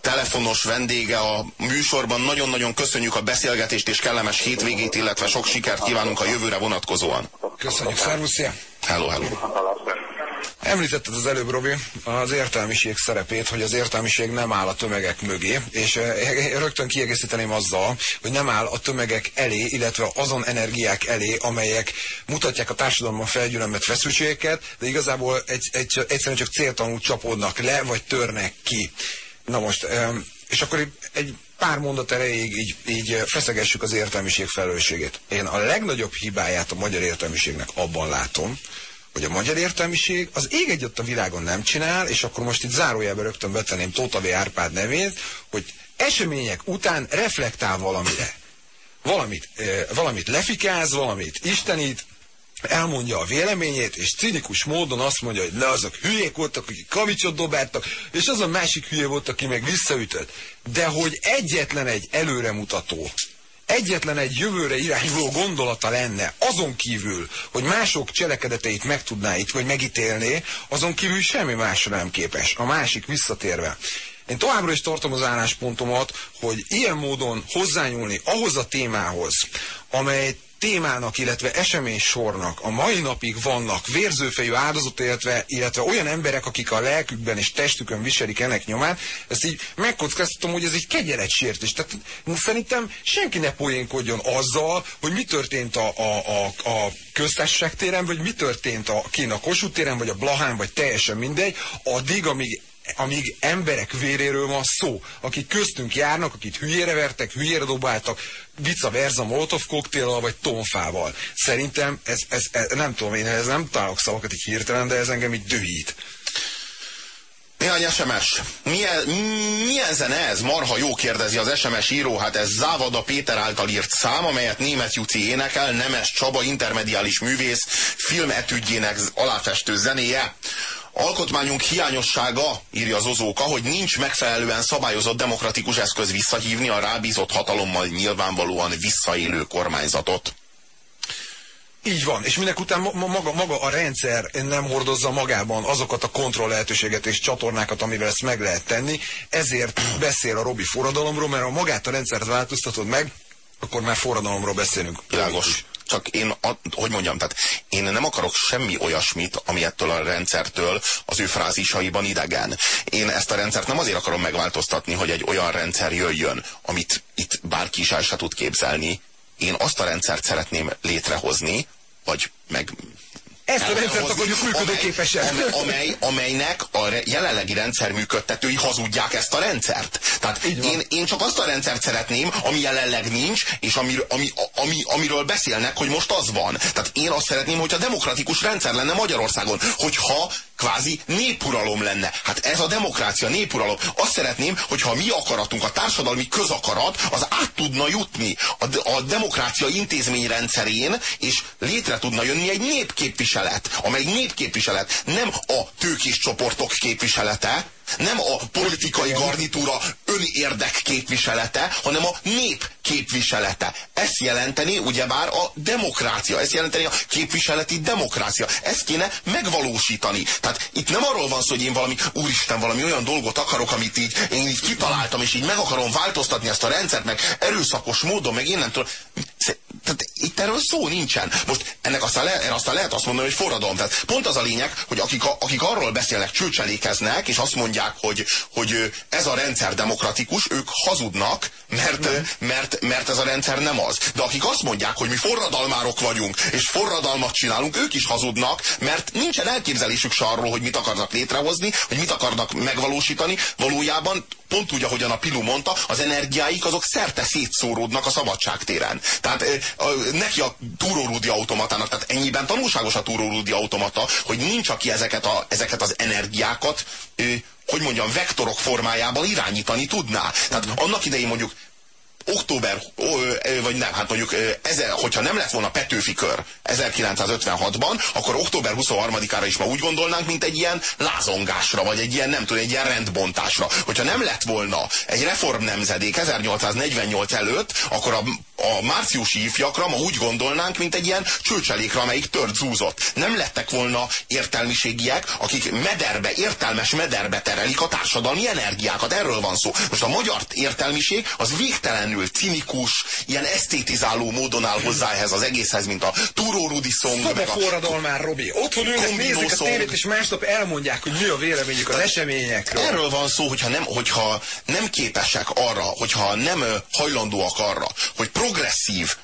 B: telefonos vendége a műsorban. Nagyon-nagyon köszönjük a beszélgetést és kellemes hétvégét, illetve sok sikert kívánunk a jövőre vonatkozóan.
C: Köszönjük, szervuszia!
B: Hello, hello!
C: Említetted az előbb, Robi, az értelmiség szerepét, hogy az értelmiség nem áll a tömegek mögé, és eh, rögtön kiegészíteném azzal, hogy nem áll a tömegek elé, illetve azon energiák elé, amelyek mutatják a társadalomban felgyülemlett feszültségeket, de igazából egy, egy, egyszerűen csak céltanul csapódnak le, vagy törnek ki. Na most, és akkor egy pár mondat erejéig így, így feszegessük az értelmiség felelősségét. Én a legnagyobb hibáját a magyar értelmiségnek abban látom, hogy a magyar értelmiség az ég egyet a világon nem csinál, és akkor most itt zárójelben rögtön betenném Tóta V. Árpád nevét, hogy események után reflektál valamire. Valamit, valamit lefikáz, valamit istenít, elmondja a véleményét, és cinikus módon azt mondja, hogy le azok hülyék voltak, akik kavicsot dobáltak, és az a másik hülye volt, aki meg visszaütött. De hogy egyetlen egy előremutató, egyetlen egy jövőre irányuló gondolata lenne, azon kívül, hogy mások cselekedeteit meg tudná itt, vagy megítélné, azon kívül semmi másra nem képes. A másik visszatérve. Én továbbra is tartom az álláspontomat, hogy ilyen módon hozzányúlni ahhoz a témához, amely témának, illetve esemény sornak a mai napig vannak vérzőfejű áldozat, illetve, illetve olyan emberek, akik a lelkükben és testükön viselik ennek nyomán, ezt így megkockáztatom, hogy ez egy kegyeletsértés. Tehát szerintem senki ne poénkodjon azzal, hogy mi történt a, a, a, a köztársaság téren, vagy mi történt a kín a Kossuth téren, vagy a Blahán, vagy teljesen mindegy, addig, amíg amíg emberek véréről van szó, akik köztünk járnak, akik hülyére vertek, hülyére dobáltak, vice versa molotov koktéllal vagy tonfával. Szerintem ez, ez, ez, nem tudom, én ez nem találok szavakat így hirtelen, de ez engem így dühít.
B: Néhány SMS. Milyen, milyen zene ez? Marha jó kérdezi az SMS író. Hát ez Závada Péter által írt szám, amelyet német Juci énekel, Nemes Csaba intermediális művész filmetüdjének aláfestő zenéje. Alkotmányunk hiányossága, írja Zozóka, hogy nincs megfelelően szabályozott demokratikus eszköz visszahívni a rábízott hatalommal nyilvánvalóan visszaélő kormányzatot.
C: Így van, és minek után maga, maga a rendszer nem hordozza magában azokat a kontroll lehetőséget és csatornákat, amivel ezt meg lehet tenni, ezért beszél a Robi forradalomról, mert ha magát a rendszert változtatod meg, akkor már forradalomról beszélünk.
B: Világos. Csak én, hogy mondjam, tehát én nem akarok semmi olyasmit, ami ettől a rendszertől az ő frázisaiban idegen. Én ezt a rendszert nem azért akarom megváltoztatni, hogy egy olyan rendszer jöjjön, amit itt bárki is el se tud képzelni. Én azt a rendszert szeretném létrehozni, vagy meg
C: Ezt a rendszert akarjuk működőképesen.
B: Amely, amely, amelynek a jelenlegi rendszer működtetői hazudják ezt a rendszert. Tehát én, én csak azt a rendszert szeretném, ami jelenleg nincs, és ami, ami, ami, amiről beszélnek, hogy most az van. Tehát én azt szeretném, hogy a demokratikus rendszer lenne Magyarországon, hogyha kvázi népuralom lenne. Hát ez a demokrácia, népuralom. Azt szeretném, hogyha mi akaratunk, a társadalmi közakarat, az át tudna jutni a, a demokrácia intézményrendszerén, és létre tudna jönni egy népképviselet, amely népképviselet nem a tőkés csoportok képviselete, nem a politikai garnitúra önérdek képviselete, hanem a nép képviselete. Ezt jelenteni ugyebár a demokrácia, ezt jelenteni a képviseleti demokrácia. Ezt kéne megvalósítani. Tehát itt nem arról van szó, hogy én valami, úristen, valami olyan dolgot akarok, amit így, én így kitaláltam, és így meg akarom változtatni ezt a rendszert, meg erőszakos módon, meg én. Tehát itt erről szó nincsen. Most ennek aztán, le, aztán lehet azt mondani, hogy forradalom. Tehát pont az a lényeg, hogy akik, a, akik arról beszélnek, csőcselékeznek, és azt mondják, hogy, hogy ez a rendszer demokratikus, ők hazudnak, mert, mert, mert ez a rendszer nem az. De akik azt mondják, hogy mi forradalmárok vagyunk, és forradalmat csinálunk, ők is hazudnak, mert nincsen elképzelésük se arról, hogy mit akarnak létrehozni, hogy mit akarnak megvalósítani. Valójában pont úgy, ahogyan a Pilu mondta, az energiáik azok szerte szétszóródnak a szabadságtéren. Tehát neki a túrórúdi automatának, tehát ennyiben tanulságos a túrórúdi automata, hogy nincs, aki ezeket, a, ezeket az energiákat hogy mondjam, vektorok formájában irányítani tudná. Tehát annak idején mondjuk október, vagy nem, hát mondjuk, ezer, hogyha nem lett volna Petőfi kör 1956-ban, akkor október 23-ára is ma úgy gondolnánk, mint egy ilyen lázongásra, vagy egy ilyen, nem tudom, egy ilyen rendbontásra. Hogyha nem lett volna egy reform nemzedék 1848 előtt, akkor a, a márciusi ifjakra ma úgy gondolnánk, mint egy ilyen csőcselékre, amelyik tört zúzott. Nem lettek volna értelmiségiek, akik mederbe, értelmes mederbe terelik a társadalmi energiákat. Erről van szó. Most a magyar értelmiség az végtelenül végtelenül cinikus, ilyen esztétizáló módon áll hozzá ehhez az egészhez, mint a Túró Rudi
C: meg a forradalmár, Robi. Otthon ülnek, nézik a tévét, és másnap elmondják, hogy mi a véleményük az eseményekről.
B: Erről van szó, hogyha nem, hogyha nem képesek arra, hogyha nem hajlandóak arra, hogy progresszív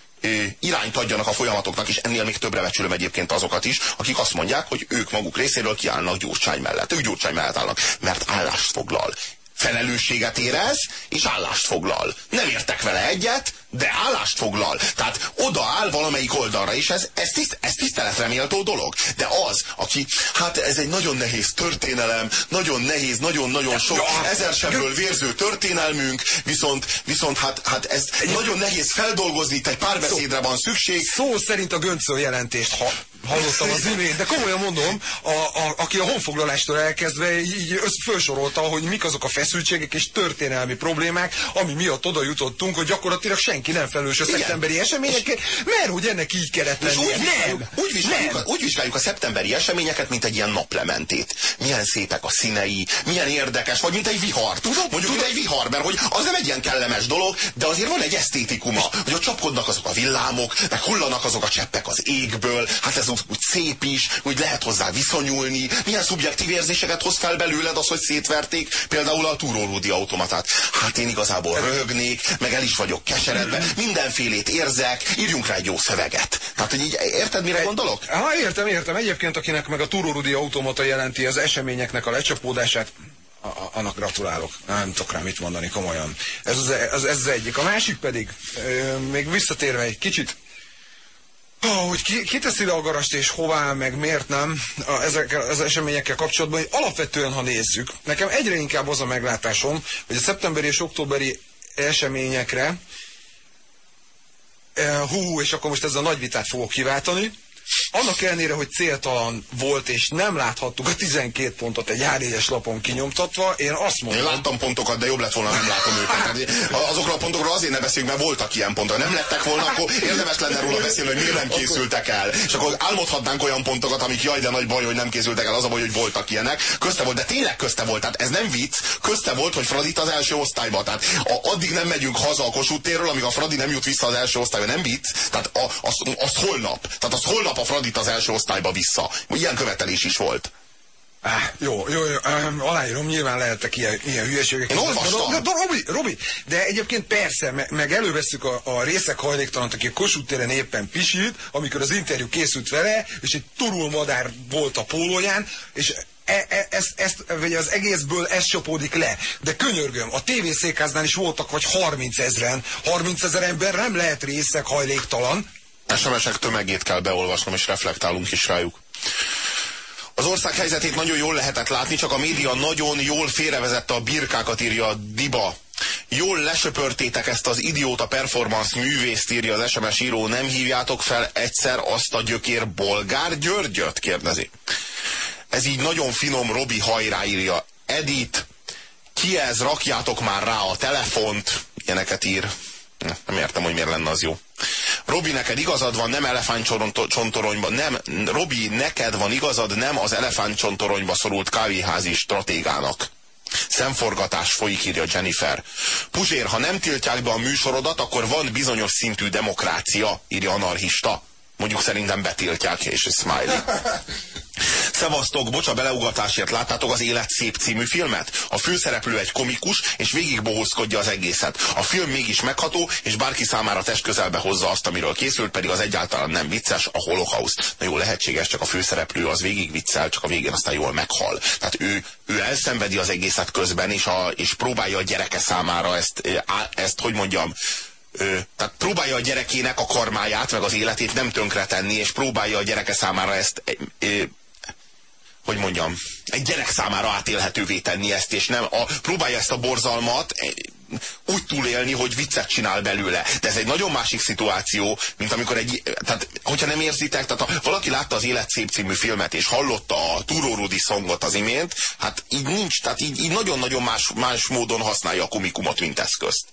B: irányt adjanak a folyamatoknak, és ennél még többre becsülöm egyébként azokat is, akik azt mondják, hogy ők maguk részéről kiállnak Gyurcsány mellett. Ők Gyurcsány mellett állnak, mert állást foglal felelősséget érez, és állást foglal. Nem értek vele egyet, de állást foglal. Tehát oda áll valamelyik oldalra, és ez, ez, tiszt, ez tiszteletre méltó dolog. De az, aki, hát ez egy nagyon nehéz történelem, nagyon nehéz, nagyon-nagyon sok ezer sebből vérző történelmünk, viszont, viszont hát, hát ez nagyon nehéz feldolgozni, itt egy párbeszédre van szükség.
C: Szó szerint a Göncöl jelentést ha, hallottam az imént, de komolyan mondom, a, a, aki a honfoglalástól elkezdve így felsorolta, hogy mik azok a feszültségek és történelmi problémák, ami miatt oda jutottunk, hogy gyakorlatilag senki nem felelős a szeptemberi eseményekért, mert hogy ennek így kellett lennie.
B: Úgy, nem, úgy, vizsgáljuk, nem. úgy vizsgáljuk a szeptemberi eseményeket, mint egy ilyen naplementét. Milyen szépek a színei, milyen érdekes, vagy mint egy vihar. Tudod, mondjuk, mint egy vihar, mert hogy az nem egy ilyen kellemes dolog, de azért van egy esztétikuma, hogy ott csapkodnak azok a villámok, meg hullanak azok a cseppek az égből, hát ez úgy, úgy szép is, hogy lehet hozzá viszonyulni, milyen szubjektív érzéseket hoz fel belőled az, hogy szétverték például a túrólódi automatát. Hát én igazából röhögnék, meg el is vagyok keseredve, mindenfélét érzek, írjunk rá egy jó szöveget. Tehát, hogy így érted, mire gondolok?
C: Ha, értem, értem. Egyébként, akinek meg a túrórudi automata jelenti az eseményeknek a lecsapódását, a, annak gratulálok. Nem tudok rá mit mondani komolyan. Ez az, ez, ez az egyik. A másik pedig, ö, még visszatérve egy kicsit hogy ki, ki teszi le a garast és hová, meg miért nem a, ezekkel az eseményekkel kapcsolatban, hogy alapvetően, ha nézzük, nekem egyre inkább az a meglátásom, hogy a szeptemberi és októberi eseményekre, eh, hú, és akkor most ezzel nagy vitát fogok kiváltani, annak ellenére, hogy céltalan volt, és nem láthattuk a 12 pontot egy A4-es lapon kinyomtatva, én azt mondom...
B: Én láttam pontokat, de jobb lett volna, nem látom őket. Azokról a pontokról azért ne beszéljünk, mert voltak ilyen pontok. Nem lettek volna, akkor érdemes lenne róla beszélni, hogy miért nem készültek el. És akkor álmodhatnánk olyan pontokat, amik jaj, de nagy baj, hogy nem készültek el. Az a baj, hogy voltak ilyenek. Közte volt, de tényleg közte volt. Tehát ez nem vicc. Közte volt, hogy Fradit az első osztályba. Tehát a, addig nem megyünk haza a Kossuth térről, amíg a Fradi nem jut vissza az első osztályba. Nem vicc. Tehát a, az, az holnap. Tehát az holnap a Fradit az első osztályba vissza. Ilyen követelés is volt.
C: Á, jó, jó, jó, um, aláírom, nyilván lehettek ilyen, ilyen hülyeségek.
B: Én olvastam.
C: De, de, de, Robi, Robi, de egyébként persze, meg, meg előveszük a, a részek hajléktalant, aki a Kossuth téren éppen pisít, amikor az interjú készült vele, és egy turul madár volt a pólóján, és e, e, ezt, ezt, vagy az egészből ez csapódik le. De könyörgöm, a tévészékháznál is voltak vagy 30 ezeren, 30 ezer ember nem lehet részek hajléktalan.
B: SMS-ek tömegét kell beolvasnom, és reflektálunk is rájuk. Az ország helyzetét nagyon jól lehetett látni, csak a média nagyon jól félrevezette a birkákat, írja Diba. Jól lesöpörtétek ezt az idióta performance művészt, írja az SMS író. Nem hívjátok fel egyszer azt a gyökér Bolgár Györgyöt? kérdezi. Ez így nagyon finom Robi hajrá írja. Edit, ki ez, rakjátok már rá a telefont. Ilyeneket ír. Nem értem, hogy miért lenne az jó. Robi, neked igazad van, nem elefántcsontoronyba, nem, Robi, neked van igazad, nem az elefántcsontoronyba szorult kávéházi stratégának. Szemforgatás folyik, írja Jennifer. Puzsér, ha nem tiltják be a műsorodat, akkor van bizonyos szintű demokrácia, írja anarchista. Mondjuk szerintem betiltják, és smiley. (laughs) Szevasztok, bocsa beleugatásért láttátok az Élet szép című filmet? A főszereplő egy komikus, és végigbohózkodja az egészet. A film mégis megható, és bárki számára test közelbe hozza azt, amiről készült, pedig az egyáltalán nem vicces, a holokauszt. Na jó, lehetséges, csak a főszereplő az végig viccel, csak a végén aztán jól meghal. Tehát ő, ő elszenvedi az egészet közben, és, a, és próbálja a gyereke számára ezt, ezt hogy mondjam, Ö, tehát próbálja a gyerekének a karmáját, meg az életét nem tönkretenni, és próbálja a gyereke számára ezt ö, hogy mondjam, egy gyerek számára átélhetővé tenni ezt, és nem a, próbálja ezt a borzalmat eh, úgy túlélni, hogy viccet csinál belőle. De ez egy nagyon másik szituáció, mint amikor egy, tehát hogyha nem érzitek, tehát ha valaki látta az Élet szép című filmet, és hallotta a Túró Rudi szongot az imént, hát így nincs, tehát így, így nagyon-nagyon más, más módon használja a komikumot, mint eszközt.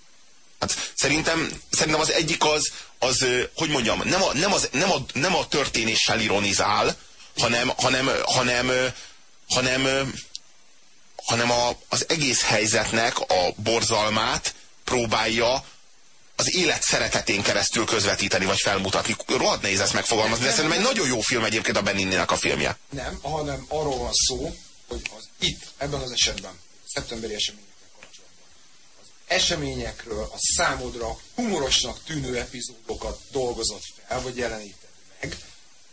B: Hát szerintem, szerintem az egyik az, az, hogy mondjam, nem a, nem, az, nem, a, nem a történéssel ironizál, hanem, hanem, hanem, hanem, hanem a, az egész helyzetnek a borzalmát próbálja az élet szeretetén keresztül közvetíteni, vagy felmutatni. Rohadt nehéz ezt megfogalmazni, de szerintem egy nagyon jó film egyébként a Beninninek a filmje.
C: Nem, hanem arról van szó, hogy az itt, ebben az esetben, szeptemberi eseményekkel kapcsolatban, az eseményekről a számodra humorosnak tűnő epizódokat dolgozott fel, vagy jeleníted meg,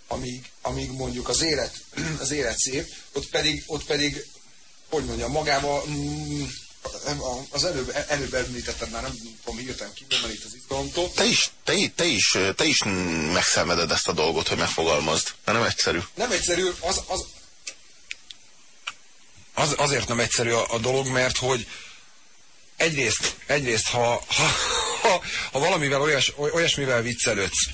C: amíg, amíg mondjuk az élet, (clears throat) az élet szép, ott pedig, ott pedig hogy mondjam, magába mm, az előbb, előbb említetted már, nem tudom, hirtelen kibomlani itt az izgalomtól.
B: Te is, te, te, is, te is megszenveded ezt a dolgot, hogy megfogalmazd. De nem egyszerű.
C: Nem egyszerű, az, az, az azért nem egyszerű a, a dolog, mert hogy egyrészt, egyrészt ha, ha, ha, ha valamivel olyas, olyasmivel viccelődsz,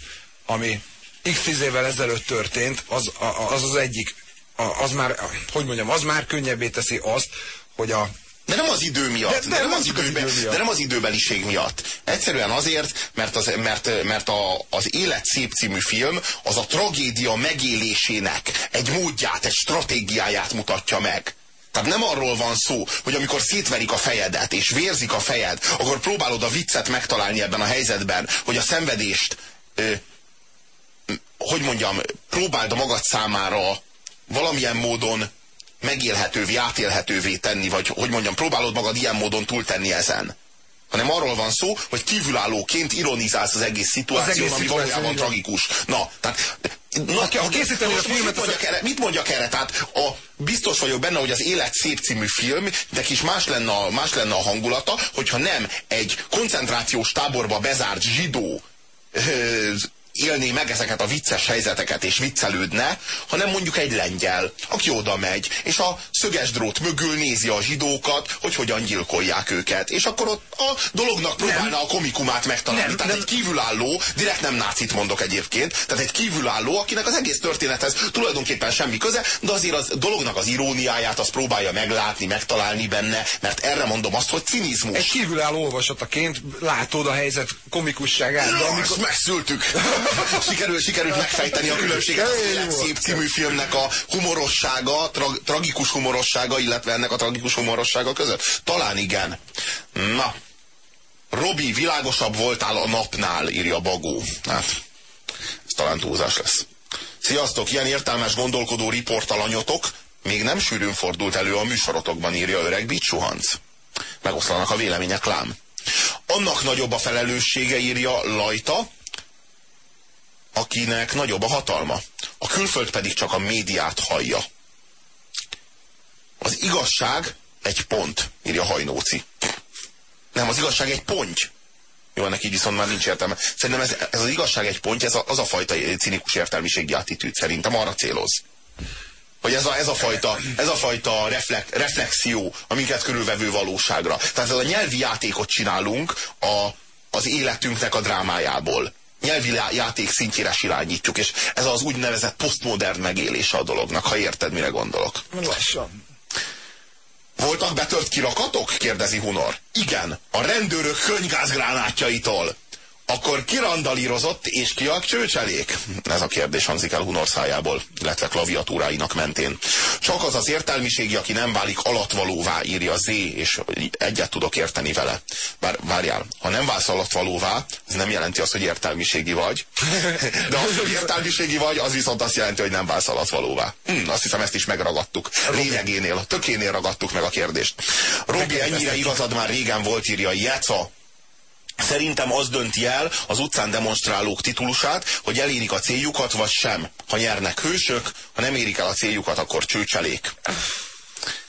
C: ami, x tíz évvel ezelőtt történt, az az, az egyik, az már, hogy mondjam, az már könnyebbé teszi azt, hogy a
B: de nem az idő miatt, de, de, de, nem, az időbe, az idő miatt. de nem az időbeliség miatt. Egyszerűen azért, mert az, mert, mert a, az Élet szép című film az a tragédia megélésének egy módját, egy stratégiáját mutatja meg. Tehát nem arról van szó, hogy amikor szétverik a fejedet, és vérzik a fejed, akkor próbálod a viccet megtalálni ebben a helyzetben, hogy a szenvedést ö, hogy mondjam, próbáld magad számára valamilyen módon megélhetővé, átélhetővé tenni, vagy hogy mondjam, próbálod magad ilyen módon túltenni ezen. Hanem arról van szó, hogy kívülállóként ironizálsz az egész szituáción, az egész ami valójában tragikus. Na, tehát
C: Na, ha készíteni a filmet,
B: mit mondjak, erre, mit mondjak erre? Tehát a, biztos vagyok benne, hogy az Élet szép című film, de is más lenne, a, más lenne a hangulata, hogyha nem egy koncentrációs táborba bezárt zsidó élné meg ezeket a vicces helyzeteket és viccelődne, hanem mondjuk egy lengyel, aki oda megy, és a szöges drót mögül nézi a zsidókat, hogy hogyan gyilkolják őket. És akkor ott a dolognak próbálna nem. a komikumát megtalálni. Nem, tehát nem. egy kívülálló, direkt nem nácit mondok egyébként, tehát egy kívülálló, akinek az egész történethez tulajdonképpen semmi köze, de azért az dolognak az iróniáját az próbálja meglátni, megtalálni benne, mert erre mondom azt, hogy cinizmus.
C: Egy kívülálló olvasataként látod a helyzet komikusságát.
B: Amikor... megszültük. (laughs) sikerül, sikerült megfejteni a különbséget az Szép című filmnek a humorossága, tra tragikus humorossága, illetve ennek a tragikus humorossága között? Talán igen. Na, Robi, világosabb voltál a napnál, írja Bagó. Hát, ez talán túlzás lesz. Sziasztok, ilyen értelmes gondolkodó riportalanyotok, még nem sűrűn fordult elő a műsorotokban, írja öreg Bicsu Hans. Megoszlanak a vélemények lám. Annak nagyobb a felelőssége, írja Lajta, akinek nagyobb a hatalma. A külföld pedig csak a médiát hallja. Az igazság egy pont, írja Hajnóci. Nem, az igazság egy ponty. Jó, neki viszont már nincs értelme. Szerintem ez, ez az igazság egy pontja, ez a, az a fajta cinikus értelmiségi attitűd szerintem arra céloz. Hogy ez a, ez a fajta, ez a fajta reflek, reflexió a minket körülvevő valóságra. Tehát ez a nyelvi játékot csinálunk a, az életünknek a drámájából. Nyelvi játék szintjére silányítjuk, és ez az úgynevezett posztmodern megélése a dolognak, ha érted, mire gondolok.
C: Lassan.
B: Voltak betört kirakatok? kérdezi Hunor. Igen, a rendőrök könygázgránátjaitól. Akkor kirandalírozott és ki a csőcselék? Ez a kérdés hangzik el Hunor szájából, illetve klaviatúráinak mentén. Csak az az értelmiségi, aki nem válik alatvalóvá, írja Z, és egyet tudok érteni vele. Bár várjál, ha nem válsz alatvalóvá, ez nem jelenti azt, hogy értelmiségi vagy. De az, hogy értelmiségi vagy, az viszont azt jelenti, hogy nem válsz alatvalóvá. Hm, azt hiszem, ezt is megragadtuk. Lényegénél, tökénél ragadtuk meg a kérdést. Robi, ennyire igazad már régen volt, írja Jeca. Szerintem az dönti el az utcán demonstrálók titulusát, hogy elérik a céljukat, vagy sem. Ha nyernek hősök, ha nem érik el a céljukat, akkor csőcselék.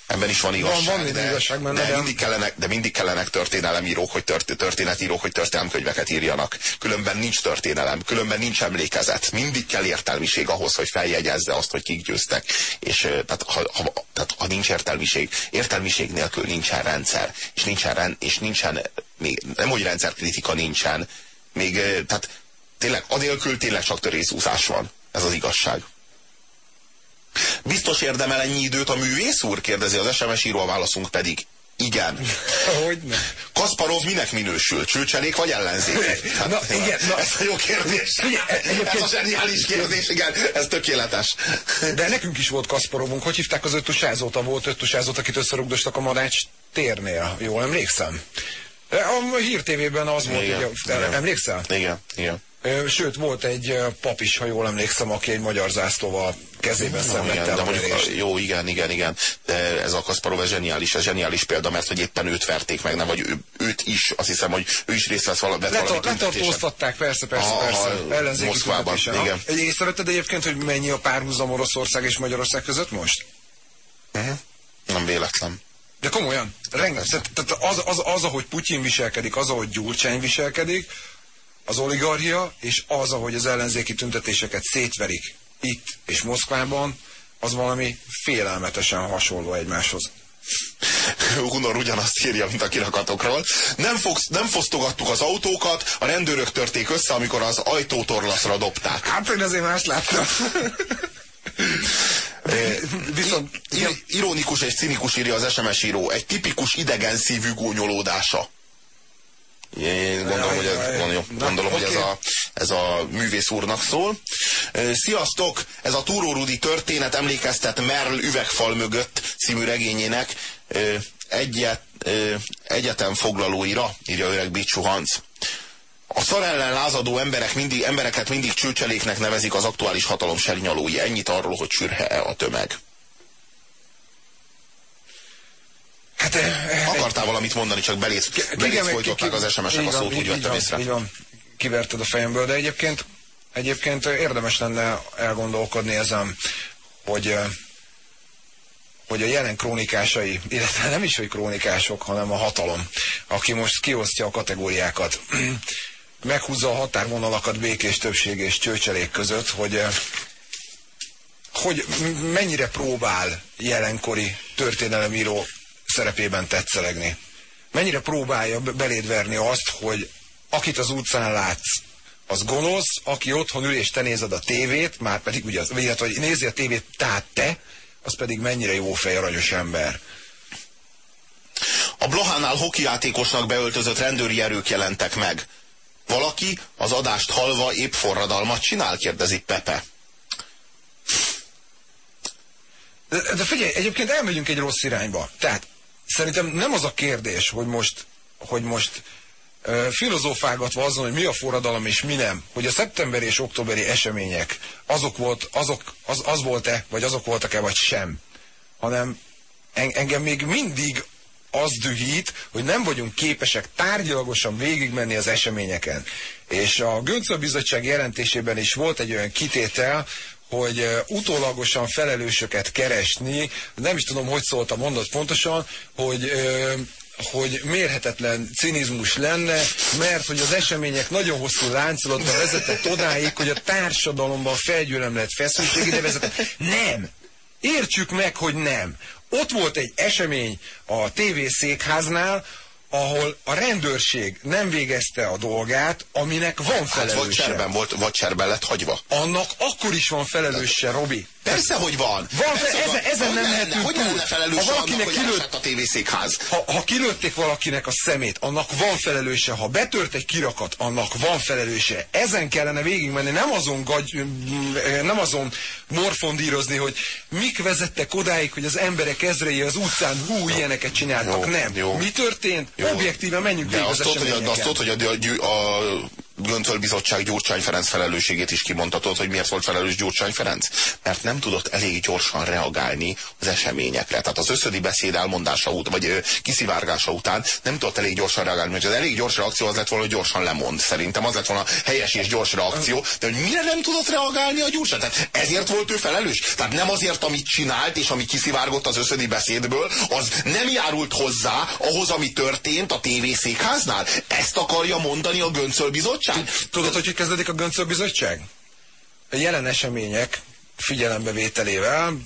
B: Ebben is van igazság.
C: Van, van
B: de,
C: igazság benne,
B: de,
C: de-
B: mindig kellenek, de mindig kellenek történelemírók, hogy tört, történetírók, hogy történelemkönyveket írjanak. Különben nincs történelem, különben nincs emlékezet. Mindig kell értelmiség ahhoz, hogy feljegyezze azt, hogy kik győztek. És tehát, ha, ha, tehát, ha nincs értelmiség, értelmiség nélkül nincsen rendszer. És nincsen, ren, és nincsen még, nem hogy rendszerkritika nincsen, még tehát tényleg, anélkül tényleg csak törészúszás van. Ez az igazság. Biztos érdemel ennyi időt a művész úr? kérdezi az SMS író, a válaszunk pedig igen.
C: Hogyne.
B: Kasparov minek minősül? Csőcselék vagy ellenzék? (laughs) Hát,
C: Na, igen, na-
B: ez a jó kérdés.
C: Figyelj, egyébként-
B: Ez a zseniális kérdés, igen, ez tökéletes.
C: De nekünk is volt Kasparovunk. Hogy hívták az öttusázót? A volt öttusázót, akit összerugdostak a Madács térnél. Jól emlékszem? A Hír TV-ben az volt,
B: Igen,
C: ugye,
B: igen.
C: emlékszel?
B: Igen, igen.
C: Sőt, volt egy pap is, ha jól emlékszem, aki egy magyar zászlóval kezében
B: No,
C: szenvedte
B: igen, de
C: a
B: mondjuk, a- jó, igen, igen, igen. De ez a Kasparov ez zseniális, ez zseniális példa, mert hogy éppen őt verték meg, nem, vagy ő, őt is, azt hiszem, hogy ő is részt vesz vala, vett valami
C: letartóztatták, persze, persze,
B: Aha,
C: persze. Ellenzéki
B: Moszkvában, igen.
C: Egy észrevetted egyébként, hogy mennyi a párhuzam Oroszország és Magyarország között most?
B: Nem véletlen.
C: De komolyan, rengeteg. Tehát az, az, az, ahogy Putyin viselkedik, az, ahogy Gyurcsány viselkedik, az oligarchia, és az, ahogy az ellenzéki tüntetéseket szétverik itt és Moszkvában, az valami félelmetesen hasonló egymáshoz.
B: Hunor ugyanazt írja, mint a kirakatokról. Nem, fogsz, nem fosztogattuk az autókat, a rendőrök törték össze, amikor az ajtótorlaszra dobták.
C: Hát én azért más láttam. (laughs) Viszont
B: I, i, ironikus és cinikus írja az SMS író. Egy tipikus idegen szívű gúnyolódása. Én gondolom, hogy ez, gondolom, gondolom, hogy ez, a, ez a művész úrnak szól. Sziasztok! Ez a Túró Rudi történet emlékeztet Merl üvegfal mögött című regényének egyet, egyetem foglalóira, írja öreg Bicsú Hans. A szar ellen lázadó emberek mindig, embereket mindig csőcseléknek nevezik az aktuális hatalom sernyalói. Ennyit arról, hogy sürhe-e a tömeg.
C: hát, eh,
B: Akartál valamit mondani, csak belész, belész folytották az SMS-ek a szót, úgy vettem észre.
C: Így van, kiverted a fejemből, de egyébként, egyébként érdemes lenne elgondolkodni ezen, hogy, hogy a jelen krónikásai, illetve nem is, hogy krónikások, hanem a hatalom, aki most kiosztja a kategóriákat, (clears throat) meghúzza a határvonalakat békés többség és csőcselék között, hogy hogy mennyire próbál jelenkori történelemíró szerepében tetszelegni. Mennyire próbálja be- beléd verni azt, hogy akit az utcán látsz, az gonosz, aki otthon ül és te nézed a tévét, már pedig ugye, az, illetve, hogy nézi a tévét, tehát te, az pedig mennyire jó fej, aranyos ember.
B: A Blahánál hokijátékosnak beöltözött rendőri erők jelentek meg. Valaki az adást halva épp forradalmat csinál, kérdezi Pepe.
C: De, de figyelj, egyébként elmegyünk egy rossz irányba. Tehát szerintem nem az a kérdés, hogy most, hogy most filozófálgatva azon, hogy mi a forradalom és mi nem, hogy a szeptemberi és októberi események azok volt, azok, az, az volt-e, vagy azok voltak-e, vagy sem, hanem engem még mindig az dühít, hogy nem vagyunk képesek tárgyalagosan végigmenni az eseményeken. És a Göncöl Bizottság jelentésében is volt egy olyan kitétel, hogy utólagosan felelősöket keresni, nem is tudom, hogy szólt a mondat pontosan, hogy hogy mérhetetlen cinizmus lenne, mert hogy az események nagyon hosszú láncolatban vezetett odáig, hogy a társadalomban felgyülemlett feszültség ide vezetett. Nem! Értsük meg, hogy nem. Ott volt egy esemény a TV székháznál, ahol a rendőrség nem végezte a dolgát, aminek van felelőse. Hát vagy
B: cserben volt, vagy cserben lett hagyva.
C: Annak akkor is van felelőse, Robi.
B: Persze, hogy van.
C: van Persze, ezen, van. ezen nem lehetünk
B: Hogy lenne felelős ha valakinek annak, kilőtt, a tévészékház?
C: Ha, ha kilőtték valakinek a szemét, annak van felelőse. Ha betört egy kirakat, annak van felelőse. Ezen kellene végigmenni, nem azon, gagy, nem azon morfondírozni, hogy mik vezettek odáig, hogy az emberek ezrei az utcán hú, ilyeneket csináltak. Jó, nem. Jó. Mi történt? Jó. Objektíven menjünk végig az
B: hogy, azt tudod, hogy a, a, a Göncöl Bizottság Gyurcsány Ferenc felelősségét is kimondhatod, hogy miért volt felelős Gyurcsány Ferenc? Mert nem tudott elég gyorsan reagálni az eseményekre. Tehát az összödi beszéd elmondása után, vagy kiszivárgása után nem tudott elég gyorsan reagálni. Mert az elég gyors reakció az lett volna, hogy gyorsan lemond. Szerintem az lett volna helyes és gyors reakció. De hogy mire nem tudott reagálni a Gyurcsány? Tehát ezért volt ő felelős? Tehát nem azért, amit csinált, és ami kiszivárgott az összödi beszédből, az nem járult hozzá ahhoz, ami történt a tévészékháznál? Ezt akarja mondani a Göncöl Bizottság?
C: Tudod, hogy kezdődik a Göncöl Bizottság? A jelen események figyelembevételével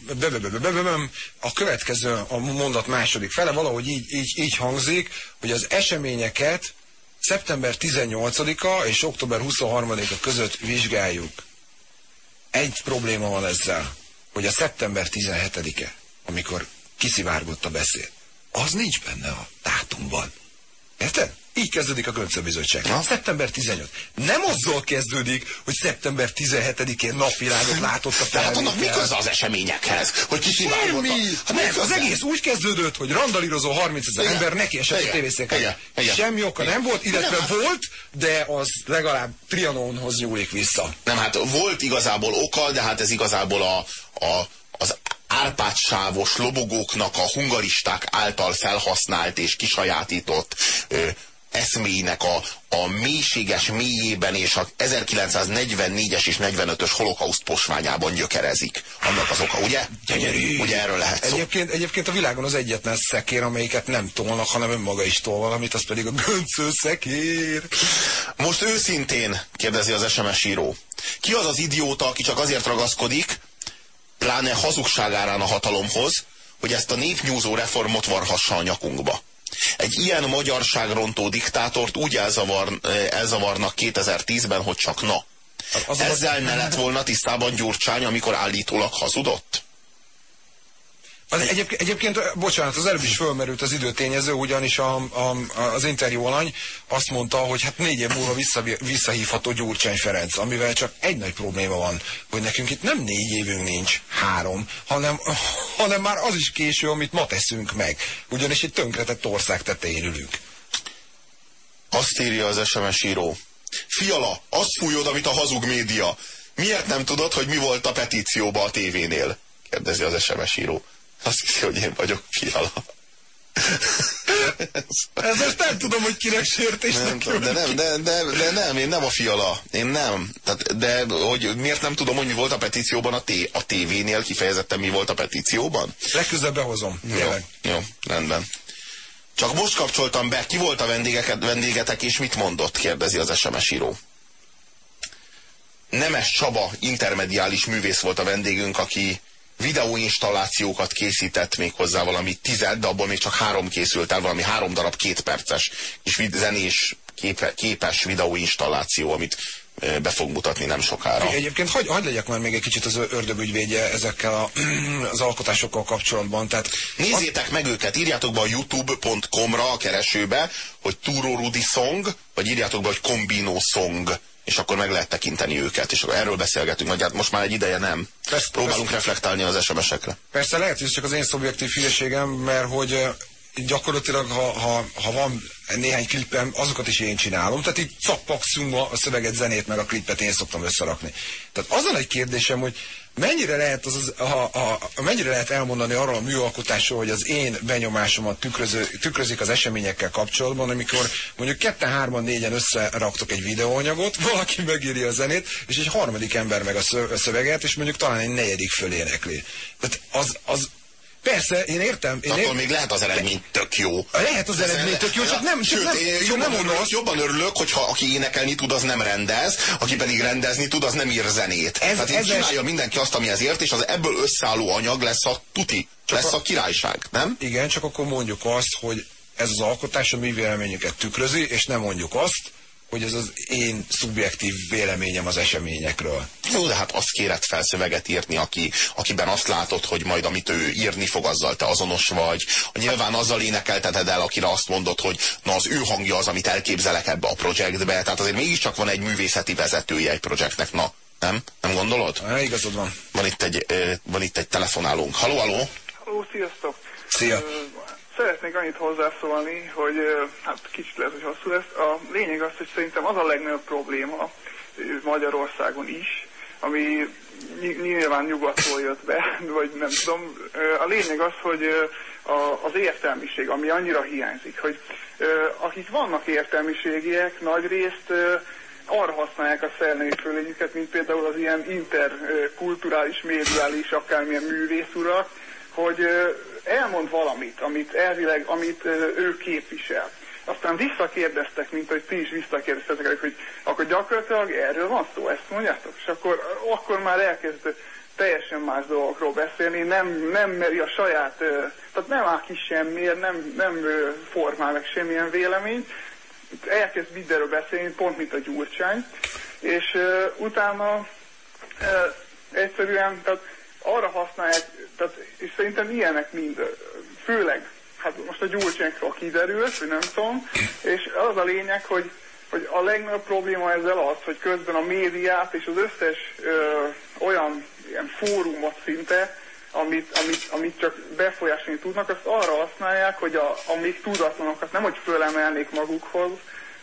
C: a következő a mondat második fele valahogy így, így, így hangzik, hogy az eseményeket szeptember 18-a és október 23-a között vizsgáljuk. Egy probléma van ezzel, hogy a szeptember 17-e, amikor kiszivárgott a beszéd, az nincs benne a dátumban. Érted? Így kezdődik a Göncöbizottság. Szeptember 15. Nem azzal kezdődik, hogy szeptember 17-én napvilágot látott a
B: felvétel. Hát annak mi köze az eseményekhez? Hogy
C: Semmi! Hát nem, az egész úgy kezdődött, hogy randalírozó 30 ezer ember neki esett a tévészéken. Semmi oka nem volt, illetve nem, volt, de az legalább Trianonhoz nyúlik vissza.
B: Nem, hát volt igazából oka, de hát ez igazából a, a, az árpátsávos lobogóknak a hungaristák által felhasznált és kisajátított ö, eszméinek a, a mélységes mélyében és a 1944-es és 45-ös holokauszt posványában gyökerezik. Annak az oka, ugye?
C: Gyönyörű.
B: Ugye erről lehet szó.
C: Egyébként, egyébként a világon az egyetlen szekér, amelyiket nem tolnak, hanem önmaga is tol valamit, az pedig a göncő szekér.
B: Most őszintén, kérdezi az SMS író. Ki az az idióta, aki csak azért ragaszkodik, pláne hazugságárán a hatalomhoz, hogy ezt a népnyúzó reformot varhassa a nyakunkba? Egy ilyen magyarságrontó diktátort úgy elzavar, elzavarnak 2010-ben, hogy csak na. Az Ezzel ne lett volna tisztában Gyurcsány, amikor állítólag hazudott?
C: Az egyébként, egyébként, bocsánat, az előbb is fölmerült az időtényező, ugyanis a, a, az interjú alany azt mondta, hogy hát négy év múlva vissza, visszahívható Gyurcsány Ferenc, amivel csak egy nagy probléma van, hogy nekünk itt nem négy évünk nincs, három, hanem, (laughs) hanem már az is késő, amit ma teszünk meg. Ugyanis egy tönkretett ország tetején ülünk.
B: Azt írja az SMS író. Fiala, azt fújod, amit a hazug média. Miért nem tudod, hogy mi volt a petícióba a tévénél? Kérdezi az SMS író. Azt hiszi, hogy én vagyok fiala.
C: Ez most nem tudom, hogy kinek sértésnek
B: nem, tudom, de, nem, de, de, de, nem, én nem a fiala. Én nem. Tehát, de hogy miért nem tudom, hogy mi volt a petícióban a, té a tévénél kifejezetten mi volt a petícióban?
C: Legközelebb behozom.
B: Jó, jó, rendben. Csak most kapcsoltam be, ki volt a vendégeket, vendégetek, és mit mondott, kérdezi az SMS író. Nemes Csaba intermediális művész volt a vendégünk, aki videóinstallációkat készített még hozzá valami tized, de abból még csak három készült el, valami három darab kétperces és zenés képe, képes videóinstalláció, amit be fog mutatni nem sokára.
C: Egyébként hogy legyek már még egy kicsit az ördögügyvédje ezekkel a, (clears throat) az alkotásokkal kapcsolatban. Tehát
B: Nézzétek az... meg őket, írjátok be a youtube.com-ra a keresőbe, hogy Turo Rudi Song, vagy írjátok be, hogy Combino Song és akkor meg lehet tekinteni őket, és akkor erről beszélgetünk, vagy hát most már egy ideje nem. Persze, Próbálunk persze. reflektálni az SMS-ekre.
C: Persze lehet, hogy csak az én szubjektív hülyeségem, mert hogy gyakorlatilag, ha, ha, ha van néhány klipem, azokat is én csinálom. Tehát itt cappakszunk a szöveget, zenét, meg a klipet én szoktam összerakni. Tehát azon egy kérdésem, hogy mennyire lehet, az, az, ha, ha, mennyire lehet elmondani arról a műalkotásról, hogy az én benyomásomat tükröző, tükrözik az eseményekkel kapcsolatban, amikor mondjuk ketten, hárman, négyen összeraktok egy videóanyagot, (laughs) valaki megírja a zenét, és egy harmadik ember meg a szöveget, és mondjuk talán egy negyedik fölénekli. Tehát az, az, Persze, én értem. Én
B: Attól még lehet az eredmény tök jó.
C: Lehet az eredmény tök jó, csak nem,
B: Sőt,
C: nem,
B: én jobban, nem örülök, jobban örülök, hogyha aki énekelni tud, az nem rendez, aki pedig rendezni tud, az nem ír zenét. Ez, Tehát ez csinálja mindenki azt, amihez ért, és az ebből összeálló anyag lesz a tuti, csak lesz a, a királyság, nem?
C: Igen, csak akkor mondjuk azt, hogy ez az alkotás a mi véleményünket tükrözi, és nem mondjuk azt, hogy ez az én szubjektív véleményem az eseményekről.
B: Jó, de hát azt kéred fel szöveget írni, aki, akiben azt látod, hogy majd amit ő írni fog, azzal te azonos vagy. Nyilván azzal énekelteted el, akire azt mondod, hogy na az ő hangja az, amit elképzelek ebbe a projektbe. Tehát azért mégiscsak van egy művészeti vezetője egy projektnek. Na, nem? Nem gondolod?
C: Ja, igazad van.
B: Van itt egy, van itt egy telefonálónk. Haló, haló?
E: Haló, sziasztok!
C: Szia!
E: Szeretnék annyit hozzászólni, hogy hát kicsit lehet, hogy hosszú lesz. A lényeg az, hogy szerintem az a legnagyobb probléma Magyarországon is, ami nyilván nyugatról jött be, (laughs) vagy nem tudom. A lényeg az, hogy az értelmiség, ami annyira hiányzik, hogy akik vannak értelmiségiek, nagy részt arra használják a szellemi fölényüket, mint például az ilyen interkulturális, médiális, akármilyen művészurak, hogy elmond valamit, amit elvileg, amit ő képvisel. Aztán visszakérdeztek, mint hogy ti is visszakérdeztetek, hogy akkor gyakorlatilag erről van szó, ezt mondjátok? És akkor, akkor már elkezd teljesen más dolgokról beszélni, nem, nem meri a saját, tehát nem áll ki semmiért, nem, nem formál meg semmilyen véleményt, elkezd mindenről beszélni, pont mint a gyurcsány, és utána egyszerűen, tehát arra használják, tehát, és szerintem ilyenek mind, főleg, hát most a gyurcsányokról kiderült, hogy nem tudom, és az a lényeg, hogy, hogy a legnagyobb probléma ezzel az, hogy közben a médiát és az összes ö, olyan ilyen fórumot szinte, amit, amit, amit csak befolyásolni tudnak, azt arra használják, hogy a, a még tudatlanokat nem hogy fölemelnék magukhoz,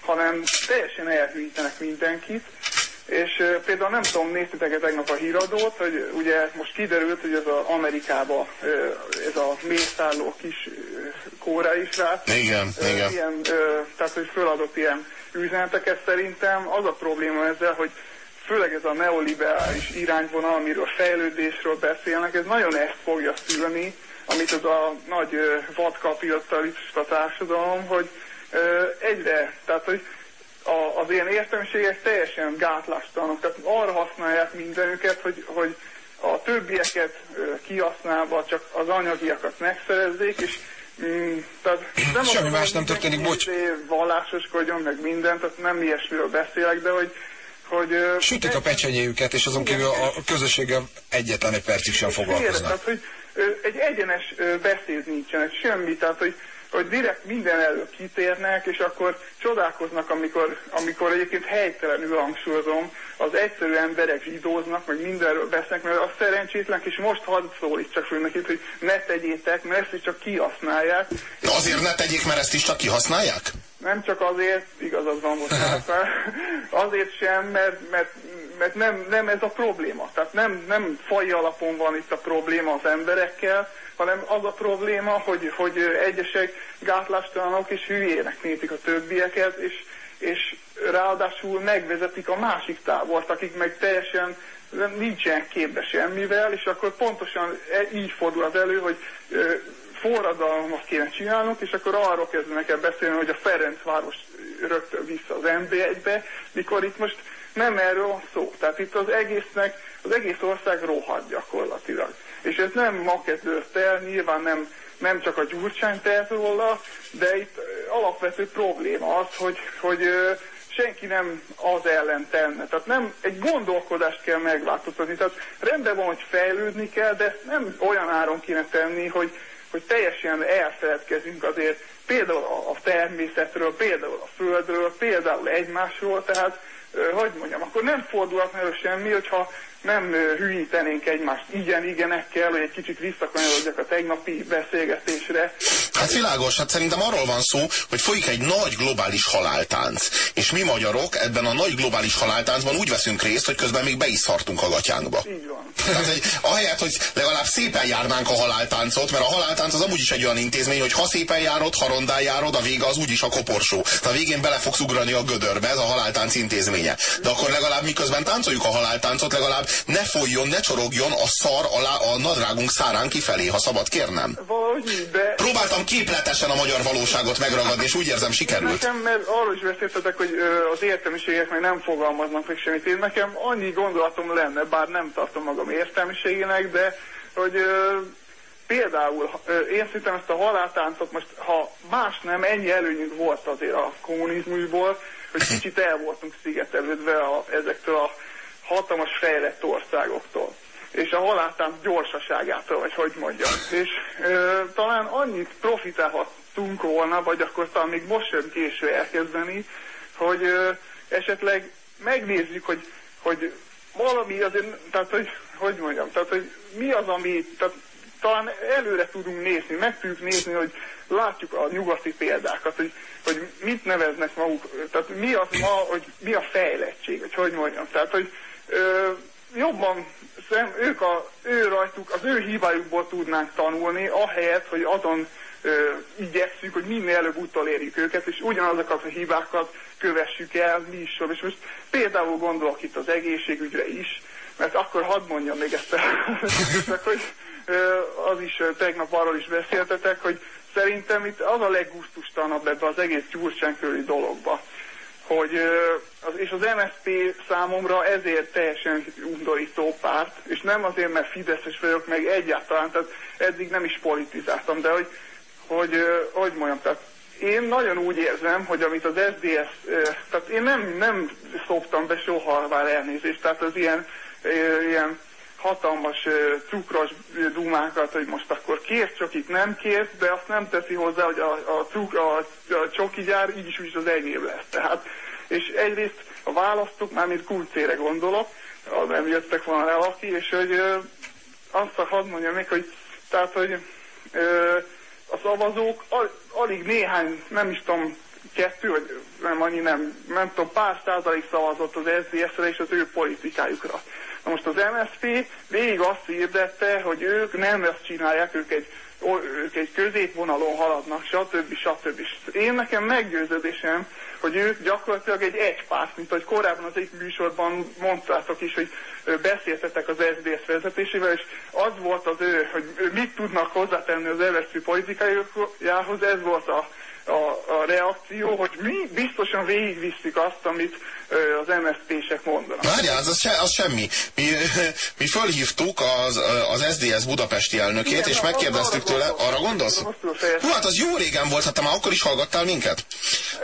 E: hanem teljesen elhűítenek mindenkit, és például nem tudom, néztétek-e tegnap a híradót, hogy ugye most kiderült, hogy ez az Amerikába ez a mészálló kis kórai srác.
B: Igen, uh, igen.
E: Ilyen, tehát, hogy föladott ilyen üzeneteket szerintem. Az a probléma ezzel, hogy főleg ez a neoliberális irányvonal, amiről fejlődésről beszélnek, ez nagyon ezt fogja szülni, amit az a nagy vadkapitalista társadalom, hogy egyre, tehát hogy a, az ilyen értelmiségek teljesen gátlástalanok, tehát arra használják mindenüket, hogy, hogy a többieket kihasználva csak az anyagiakat megszerezzék, és mm, tehát
C: nem Semmi más nem történik, bocs.
E: Vallásoskodjon, meg mindent, tehát nem ilyesmiről beszélek, de hogy hogy,
C: Sütik a pecsenyéjüket, és azon kívül a közösséggel egyetlen egy percig sem foglalkoznak.
E: Tehát, hogy egy egyenes beszéd nincsen, semmi, tehát, hogy hogy direkt minden elő kitérnek, és akkor csodálkoznak, amikor, amikor egyébként helytelenül hangsúlyozom, az egyszerű emberek zsidóznak, meg mindenről beszélnek, mert a szerencsétlen, és most hadd csak föl nekik, hogy ne tegyétek, mert ezt is csak kihasználják.
B: De azért ne tegyék, mert ezt is csak kihasználják?
E: Nem csak azért, igazad van most (laughs) azért sem, mert, mert, mert nem, nem ez a probléma. Tehát nem, nem faj alapon van itt a probléma az emberekkel, hanem az a probléma, hogy, hogy egyesek gátlástalanok és hülyének nézik a többieket, és, és ráadásul megvezetik a másik tábort, akik meg teljesen nincsen képbe semmivel, és akkor pontosan e, így fordul az elő, hogy forradalmat kéne csinálnunk, és akkor arról kezdenek el beszélni, hogy a Ferencváros rögtön vissza az MB1-be, mikor itt most nem erről van szó. Tehát itt az egésznek, az egész ország rohadt gyakorlatilag. És ez nem ma kezdődött el, nyilván nem, nem csak a Gyurcsány tehet róla, de itt alapvető probléma az, hogy, hogy senki nem az ellen tenne. Tehát nem egy gondolkodást kell megváltoztatni. Tehát rendben van, hogy fejlődni kell, de ezt nem olyan áron kéne tenni, hogy, hogy teljesen elfeledkezünk azért például a természetről, például a földről, például egymásról, tehát hogy mondjam, akkor nem fordulhatna elő semmi, hogyha nem hülyítenénk egymást igen, igenekkel, hogy egy kicsit visszakanyarodjak a tegnapi beszélgetésre.
B: Hát világos, hát szerintem arról van szó, hogy folyik egy nagy globális haláltánc. És mi magyarok ebben a nagy globális haláltáncban úgy veszünk részt, hogy közben még be is szartunk a gatyánkba.
E: Így van.
B: Tehát, hogy ahelyett, hogy legalább szépen járnánk a haláltáncot, mert a haláltánc az amúgy is egy olyan intézmény, hogy ha szépen járod, ha rondán járod, a vége az úgyis a koporsó. Tehát a végén bele fogsz ugrani a gödörbe, ez a haláltánc intézménye. De akkor legalább miközben táncoljuk a haláltáncot, legalább ne folyjon, ne csorogjon a szar alá a nadrágunk szárán kifelé, ha szabad kérnem.
E: Valahogy így, de...
B: Próbáltam képletesen a magyar valóságot megragadni, és úgy érzem sikerült.
E: Nekem, mert arról is beszéltetek, hogy az értelmiségek meg nem fogalmaznak meg semmit. Én nekem annyi gondolatom lenne, bár nem tartom magam értelmiségének, de hogy például én szerintem ezt a haláltáncot most, ha más nem, ennyi előnyünk volt azért a kommunizmusból, hogy kicsit el voltunk szigetelődve a, ezektől a hatalmas fejlett országoktól és a haláltánc gyorsaságától, vagy hogy mondjam. És ö, talán annyit profitálhattunk volna, vagy akkor talán még most sem késő elkezdeni, hogy ö, esetleg megnézzük, hogy, hogy valami azért, tehát hogy, hogy mondjam, tehát hogy mi az, ami, tehát talán előre tudunk nézni, meg tudjuk nézni, hogy látjuk a nyugati példákat, hogy, hogy mit neveznek maguk, tehát mi az ma, hogy mi a fejlettség, hogy hogy mondjam, tehát hogy ö, jobban szem, ők a, ő rajtuk, az ő hibájukból tudnánk tanulni, ahelyett, hogy azon ö, igyekszünk, hogy minél előbb utolérjük őket, és ugyanazokat a hibákat kövessük el mi is. És most például gondolok itt az egészségügyre is, mert akkor hadd mondjam még ezt el, (laughs) hogy ö, az is tegnap arról is beszéltetek, hogy szerintem itt az a leggusztustalanabb ebbe az egész gyurcsán körüli dologba hogy és az MSZP számomra ezért teljesen undorító párt, és nem azért, mert Fideszes vagyok, meg egyáltalán, tehát eddig nem is politizáltam, de hogy, hogy, hogy mondjam, tehát én nagyon úgy érzem, hogy amit az SDS, tehát én nem, nem szoptam be soha már elnézést, tehát az ilyen, ilyen hatalmas cukros dumákat, hogy most akkor kér csokit, nem kér, de azt nem teszi hozzá, hogy a, a, cuk, a, a csoki gyár így is, úgy az enyém lesz. Tehát, és egyrészt a választók, mármint kulcére gondolok, nem jöttek volna le aki, és hogy ö, azt hadd mondjam még, hogy tehát, hogy ö, a szavazók al, alig néhány, nem is tudom, kettő, vagy nem annyi, nem, nem tudom, pár százalék szavazott az SZDSZ-re és az ő politikájukra. Na most az MSZP végig azt hirdette, hogy ők nem ezt csinálják, ők egy, ők egy középvonalon haladnak, stb. stb. Én nekem meggyőződésem, hogy ők gyakorlatilag egy egypárt, mint ahogy korábban az egyik műsorban mondtátok is, hogy beszéltetek az SDS vezetésével, és az volt az ő, hogy mit tudnak hozzátenni az MSZP politikájához, ez volt a a, a reakció, hogy mi biztosan végigvisszük azt, amit az MSZP-sek mondanak.
B: Várjál, az, az, se, az semmi. Mi, (laughs) mi fölhívtuk az, az SDS budapesti elnökét, Igen, és megkérdeztük tőle, arra gondolsz? Hú, hát az jó régen volt, hát te már akkor is hallgattál minket?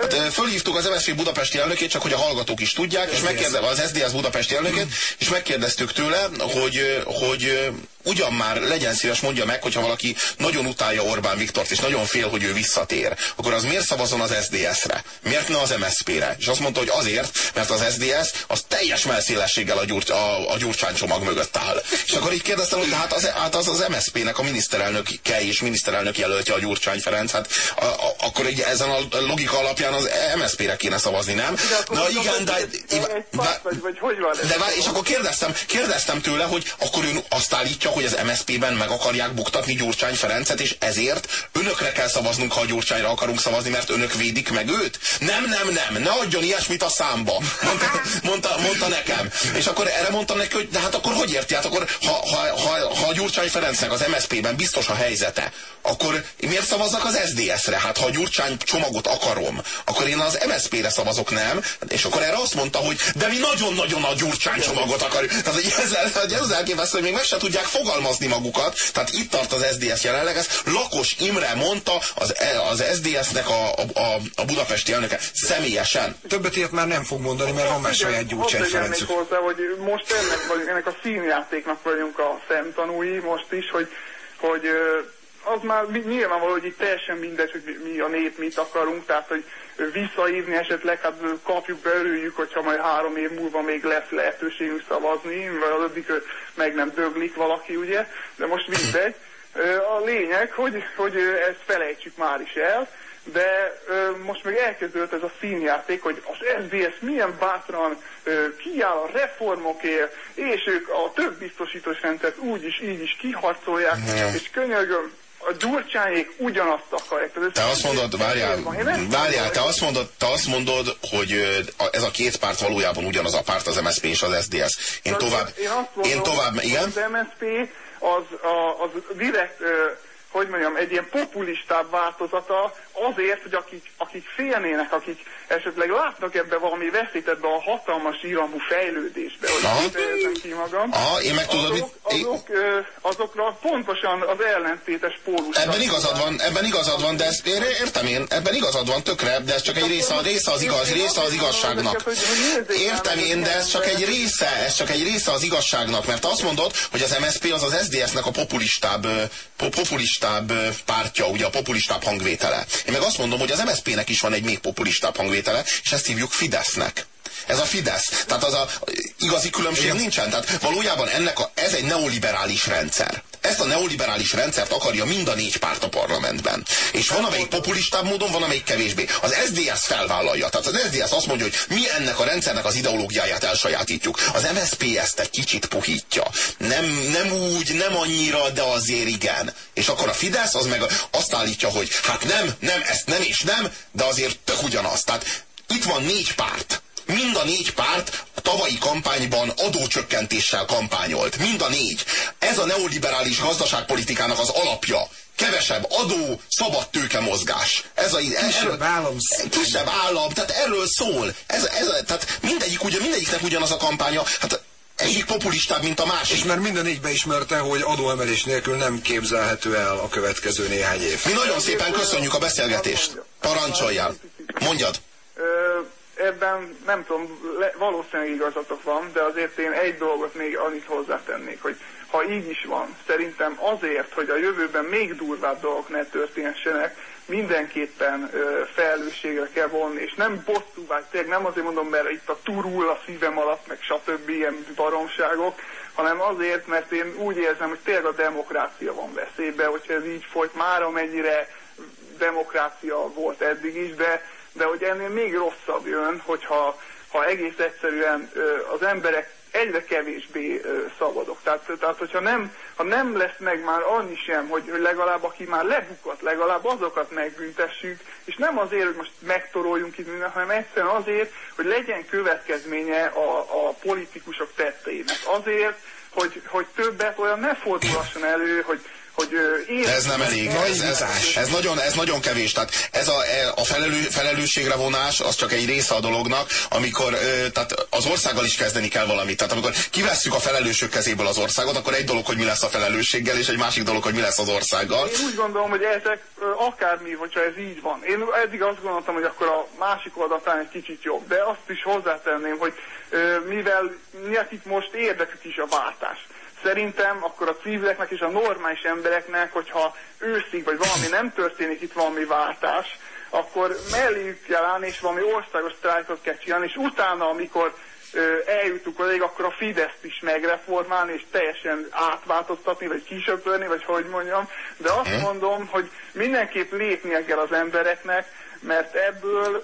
B: Hát, fölhívtuk az MSZP budapesti elnökét, csak hogy a hallgatók is tudják, és megkérdeztük az SDS budapesti elnökét, és megkérdeztük tőle, hogy, hogy ugyan már legyen szíves, mondja meg, hogyha valaki nagyon utálja Orbán Viktort, és nagyon fél, hogy ő visszatér, akkor az miért szavazon az SDS-re? Miért ne az MSZP-re? És azt mondta, hogy azért, mert az SDS az teljes melszélességgel a, gyur, a, a Gyurcsány csomag mögött áll. És akkor így kérdeztem, hogy hát az, hát az, az MSZP-nek a miniszterelnöke és miniszterelnök jelöltje a Gyurcsány Ferenc, hát a, a, akkor egy, ezen a logika alapján az MSZP-re kéne szavazni, nem?
E: De Na igen, de... de,
B: de, és akkor kérdeztem, kérdeztem tőle, hogy akkor ön azt állítja, hogy az MSZP-ben meg akarják buktatni Gyurcsány Ferencet, és ezért önökre kell szavaznunk, ha a Gyurcsányra akarunk szavazni, mert önök védik meg őt? Nem, nem, nem, ne adjon ilyesmit a számba, mondta, mondta, mondta nekem. És akkor erre mondtam neki, hogy de hát akkor hogy érti? Hát akkor ha, ha, ha, ha a Gyurcsány Ferencnek az MSZP-ben biztos a helyzete, akkor miért szavaznak az SDS-re? Hát ha a Gyurcsány csomagot akarom, akkor én az MSZP-re szavazok, nem? És akkor erre azt mondta, hogy de mi nagyon-nagyon a Gyurcsány csomagot akarjuk. Tehát hogy ezzel, ez elképesztő, hogy még meg se tudják fogalmazni magukat. Tehát itt tart az SDS jelenleg. Ezt Lakos Imre mondta az, az SDS-nek a, a, a budapesti elnöke személyesen.
C: Többet ilyet már nem fog mondani, mert van már saját Gyurcsány Ferencük.
E: hozzá, hogy most ennek, vagyunk, ennek a színjátéknak vagyunk a szemtanúi most is, hogy, hogy az már nyilvánvaló, hogy itt teljesen mindegy, hogy mi a nép mit akarunk, tehát hogy visszaívni esetleg, hát kapjuk be, örüljük, hogyha majd három év múlva még lesz lehetőségünk szavazni, mert addig meg nem döglik valaki, ugye, de most mindegy. A lényeg, hogy, hogy ezt felejtsük már is el, de ö, most meg elkezdődött ez a színjáték, hogy az SZDSZ milyen bátran ö, kiáll a reformokért, és ők a több biztosítós rendszert úgy is, így is kiharcolják,
B: Nem.
E: és könyörgöm, a gyurcsánék ugyanazt akarják. Tehát
B: Te azt mondod, várjál, várjál, te azt mondod, te azt mondod, hogy ez a két párt valójában ugyanaz a párt, az MSZP és az SDS. Én tovább,
E: én, mondom,
B: én tovább, igen?
E: Az MSZP az, a, az direkt, hogy mondjam, egy ilyen populistább változata azért, hogy akik, akik félnének, akik esetleg látnak ebbe valami veszélyt ebbe a hatalmas iramú fejlődésbe, hogy fejezem ki magam,
B: Aha, én meg tudod,
E: azok, azok, ö, azokra pontosan az ellentétes pólus.
B: Ebben igazad van, ebben igazad van, de ezt én értem én, ebben igazad van tökre, de ez csak egy része, a része az igaz, része az igazságnak. Értem én, de ez csak egy része, ez csak egy része az igazságnak, mert azt mondod, hogy az MSZP az az SZDSZ-nek a populistább, populistább pártja, ugye a populistább hangvétele. Én meg azt mondom, hogy az MSZP-nek is van egy még populistább hangvétele, és ezt hívjuk Fidesznek. Ez a Fidesz. Tehát az a igazi különbség
C: Igen.
B: nincsen. Tehát valójában ennek a, ez egy neoliberális rendszer. Ezt a neoliberális rendszert akarja mind a négy párt a parlamentben. És van amelyik populistább módon, van amelyik kevésbé. Az SDS felvállalja. Tehát az SDS azt mondja, hogy mi ennek a rendszernek az ideológiáját elsajátítjuk. Az MSZP ezt egy kicsit puhítja. Nem, nem úgy, nem annyira, de azért igen. És akkor a Fidesz az meg azt állítja, hogy hát nem, nem, ezt nem és nem, de azért tök ugyanaz. Tehát itt van négy párt. Mind a négy párt a tavalyi kampányban adócsökkentéssel kampányolt. Mind a négy. Ez a neoliberális gazdaságpolitikának az alapja. Kevesebb adó, szabad tőke mozgás. Ez a,
C: Kisebb állam.
B: Kisebb állam, tehát erről szól. Ez, ez, tehát mindegyik, ugye, mindegyiknek ugyanaz a kampánya. Hát egyik populistább, mint a másik.
C: És már minden így beismerte, hogy adóemelés nélkül nem képzelhető el a következő néhány év.
B: Mi nagyon szépen köszönjük a beszélgetést. Parancsoljál. Mondjad.
E: Ebben nem tudom, le, valószínűleg igazatok van, de azért én egy dolgot még annyit hozzátennék, hogy ha így is van, szerintem azért, hogy a jövőben még durvább dolgok ne történhessenek, mindenképpen ö, felelősségre kell vonni, és nem bosszúvá, tényleg nem azért mondom, mert itt a turul a szívem alatt, meg stb. ilyen baromságok, hanem azért, mert én úgy érzem, hogy tényleg a demokrácia van veszélybe, hogyha ez így folyt már amennyire demokrácia volt eddig is, de, de hogy ennél még rosszabb jön, hogyha ha egész egyszerűen az emberek egyre kevésbé szabadok. Tehát, tehát hogyha nem, ha nem lesz meg már annyi sem, hogy, hogy legalább aki már lebukott, legalább azokat megbüntessük, és nem azért, hogy most megtoroljunk itt minden, hanem egyszerűen azért, hogy legyen következménye a, a politikusok tetteinek. Azért, hogy, hogy többet olyan ne fordulhasson elő, hogy, hogy én...
B: De ez nem elég. Ez, ez, ez, nagyon, ez nagyon kevés. Tehát ez a, e, a felelő, felelősségre vonás az csak egy része a dolognak, amikor tehát az országgal is kezdeni kell valamit. Tehát amikor kivesszük a felelősök kezéből az országot, akkor egy dolog, hogy mi lesz a felelősséggel, és egy másik dolog, hogy mi lesz az országgal.
E: Én úgy gondolom, hogy ezek akármi, hogyha ez így van. Én eddig azt gondoltam, hogy akkor a másik oldalán egy kicsit jobb, de azt is hozzátenném, hogy mivel nekik most érdekük is a váltás. Szerintem akkor a civileknek és a normális embereknek, hogyha őszig vagy valami nem történik itt valami váltás, akkor melléjük kell állni, és valami országos sztrájkot kell csinálni, és utána, amikor eljutunk odaig, akkor a Fideszt is megreformálni, és teljesen átváltoztatni, vagy kisöpörni, vagy hogy mondjam. De azt mondom, hogy mindenképp lépnie kell az embereknek, mert ebből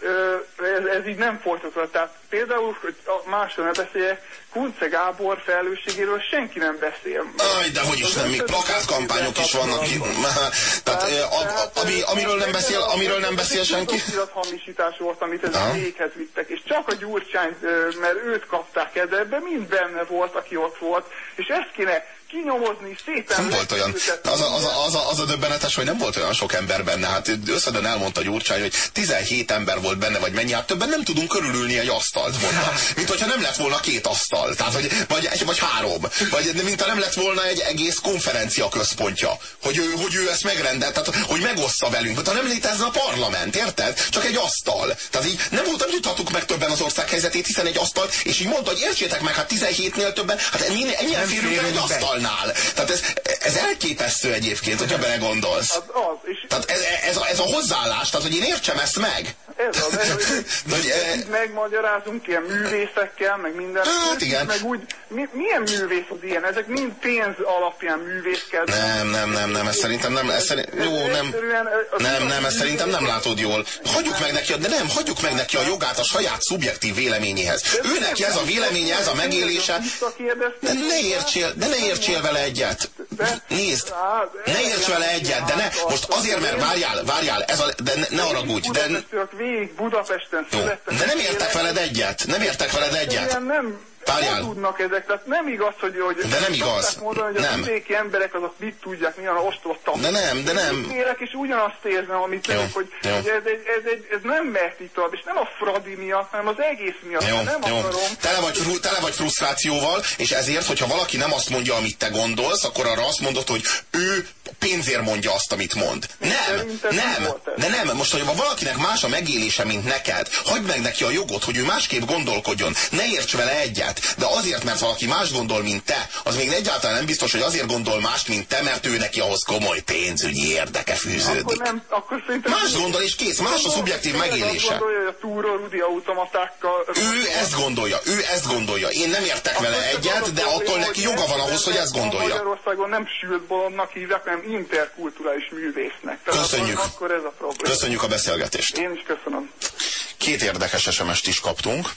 E: ez, ez így nem folytatódhat. Tehát például, hogy másról ne beszéljek, Kunce Gábor felelősségéről senki nem beszél.
B: Aj, de hogy is nem, még plakátkampányok is vannak. itt. (laughs) Tehát, a, ami, amiről nem beszél, amiről nem beszél senki.
E: hamisítás volt, amit ez a véghez vittek, és csak a Gyurcsány, mert őt kapták el, de ebben mind benne volt, aki ott volt, és ezt kéne kinyomozni, szépen...
B: Nem volt olyan, az a, az, a, az, a, az a döbbenetes, hogy nem volt olyan sok ember benne. Hát összeden elmondta Gyurcsány, hogy 17 ember volt benne, vagy mennyi, hát többen nem tudunk körülülni egy asztal asztalt volna. Mint hogyha nem lett volna két asztal. Tehát, hogy, vagy, egy, vagy három. Vagy mint ha nem lett volna egy egész konferencia központja. Hogy ő, hogy ő ezt megrendelt, tehát, hogy megossza velünk. Mint ha nem létezne a parlament, érted? Csak egy asztal. Tehát így nem voltam, tudhatuk meg többen az ország helyzetét, hiszen egy asztal, és így mondta, hogy értsétek meg, hát 17-nél többen, hát ennyien férünk egy asztalnál. Tehát ez, ez elképesztő egyébként, hogyha belegondolsz.
E: Az, az, és
B: Tehát ez, ez, a, ez a hozzáállás, tehát hogy én értsem ezt meg.
E: Ez ez,
B: Hogy, eh, (laughs)
E: itt megmagyarázunk ilyen művészekkel, meg minden.
B: Hát igen.
E: Meg úgy, mi, milyen művész az ilyen? Ezek mind pénz alapján művészkednek.
B: Nem, nem, nem, nem, ez szerintem nem, ez szerint, jó, nem, nem, nem, ezt szerintem nem látod jól. Hagyjuk meg neki, a- de nem, hagyjuk meg neki a jogát a saját szubjektív véleményéhez. Ő neki ez a véleménye, ez a megélése. De ne értsél, de ne értsél vele egyet. Nézd, ne érts vele egyet, de ne, most azért, mert várjál, várjál, ez a, de ne, ne haragudj, de,
E: végig Budapesten
B: jó,
E: születtek.
B: de nem értek veled egyet, nem értek veled egyet.
E: Ilyen nem,
B: Várjál.
E: tudnak ezek, tehát nem igaz, hogy, hogy
B: De nem igaz.
E: mondani, hogy
B: Nem.
E: a vidéki emberek azok mit tudják, milyen ostoba tanul.
B: De nem, de nem.
E: Élek, és ugyanazt érzem, amit
B: Jó,
E: önök, hogy,
B: jó.
E: hogy ez, ez, egy, ez nem mehet itt tovább, és nem a Fradi miatt, hanem az egész miatt.
B: Jó,
E: nem
B: jó.
E: akarom.
B: Tele vagy, tele vagy frusztrációval, és ezért, hogyha valaki nem azt mondja, amit te gondolsz, akkor arra azt mondod, hogy ő pénzért mondja azt, amit mond. Nem,
E: nem
B: de nem. Most, hogy valakinek más a megélése, mint neked, hagyd meg neki a jogot, hogy ő másképp gondolkodjon. Ne érts vele egyet, de azért, mert valaki más gondol, mint te, az még egyáltalán nem biztos, hogy azért gondol mást, mint te, mert ő neki ahhoz komoly pénzügyi érdeke
E: Akkor
B: fűződik.
E: nem, akkor.
B: Más gondol, és kész, más a szubjektív megélése.
E: Azt gondolja, hogy a túró Rudi automatákkal...
B: Ő ezt gondolja, ő ezt gondolja. Én nem értek vele
E: Akkor
B: egyet, de attól neki joga van ahhoz, hogy ezt gondolja.
E: Magyarországon nem sült bolondnak hívják, hanem interkulturális művésznek. Tehát
B: Köszönjük.
E: Akkor, ez a probléma.
B: Köszönjük a beszélgetést.
E: Én is köszönöm.
B: Két érdekes SMS-t is kaptunk.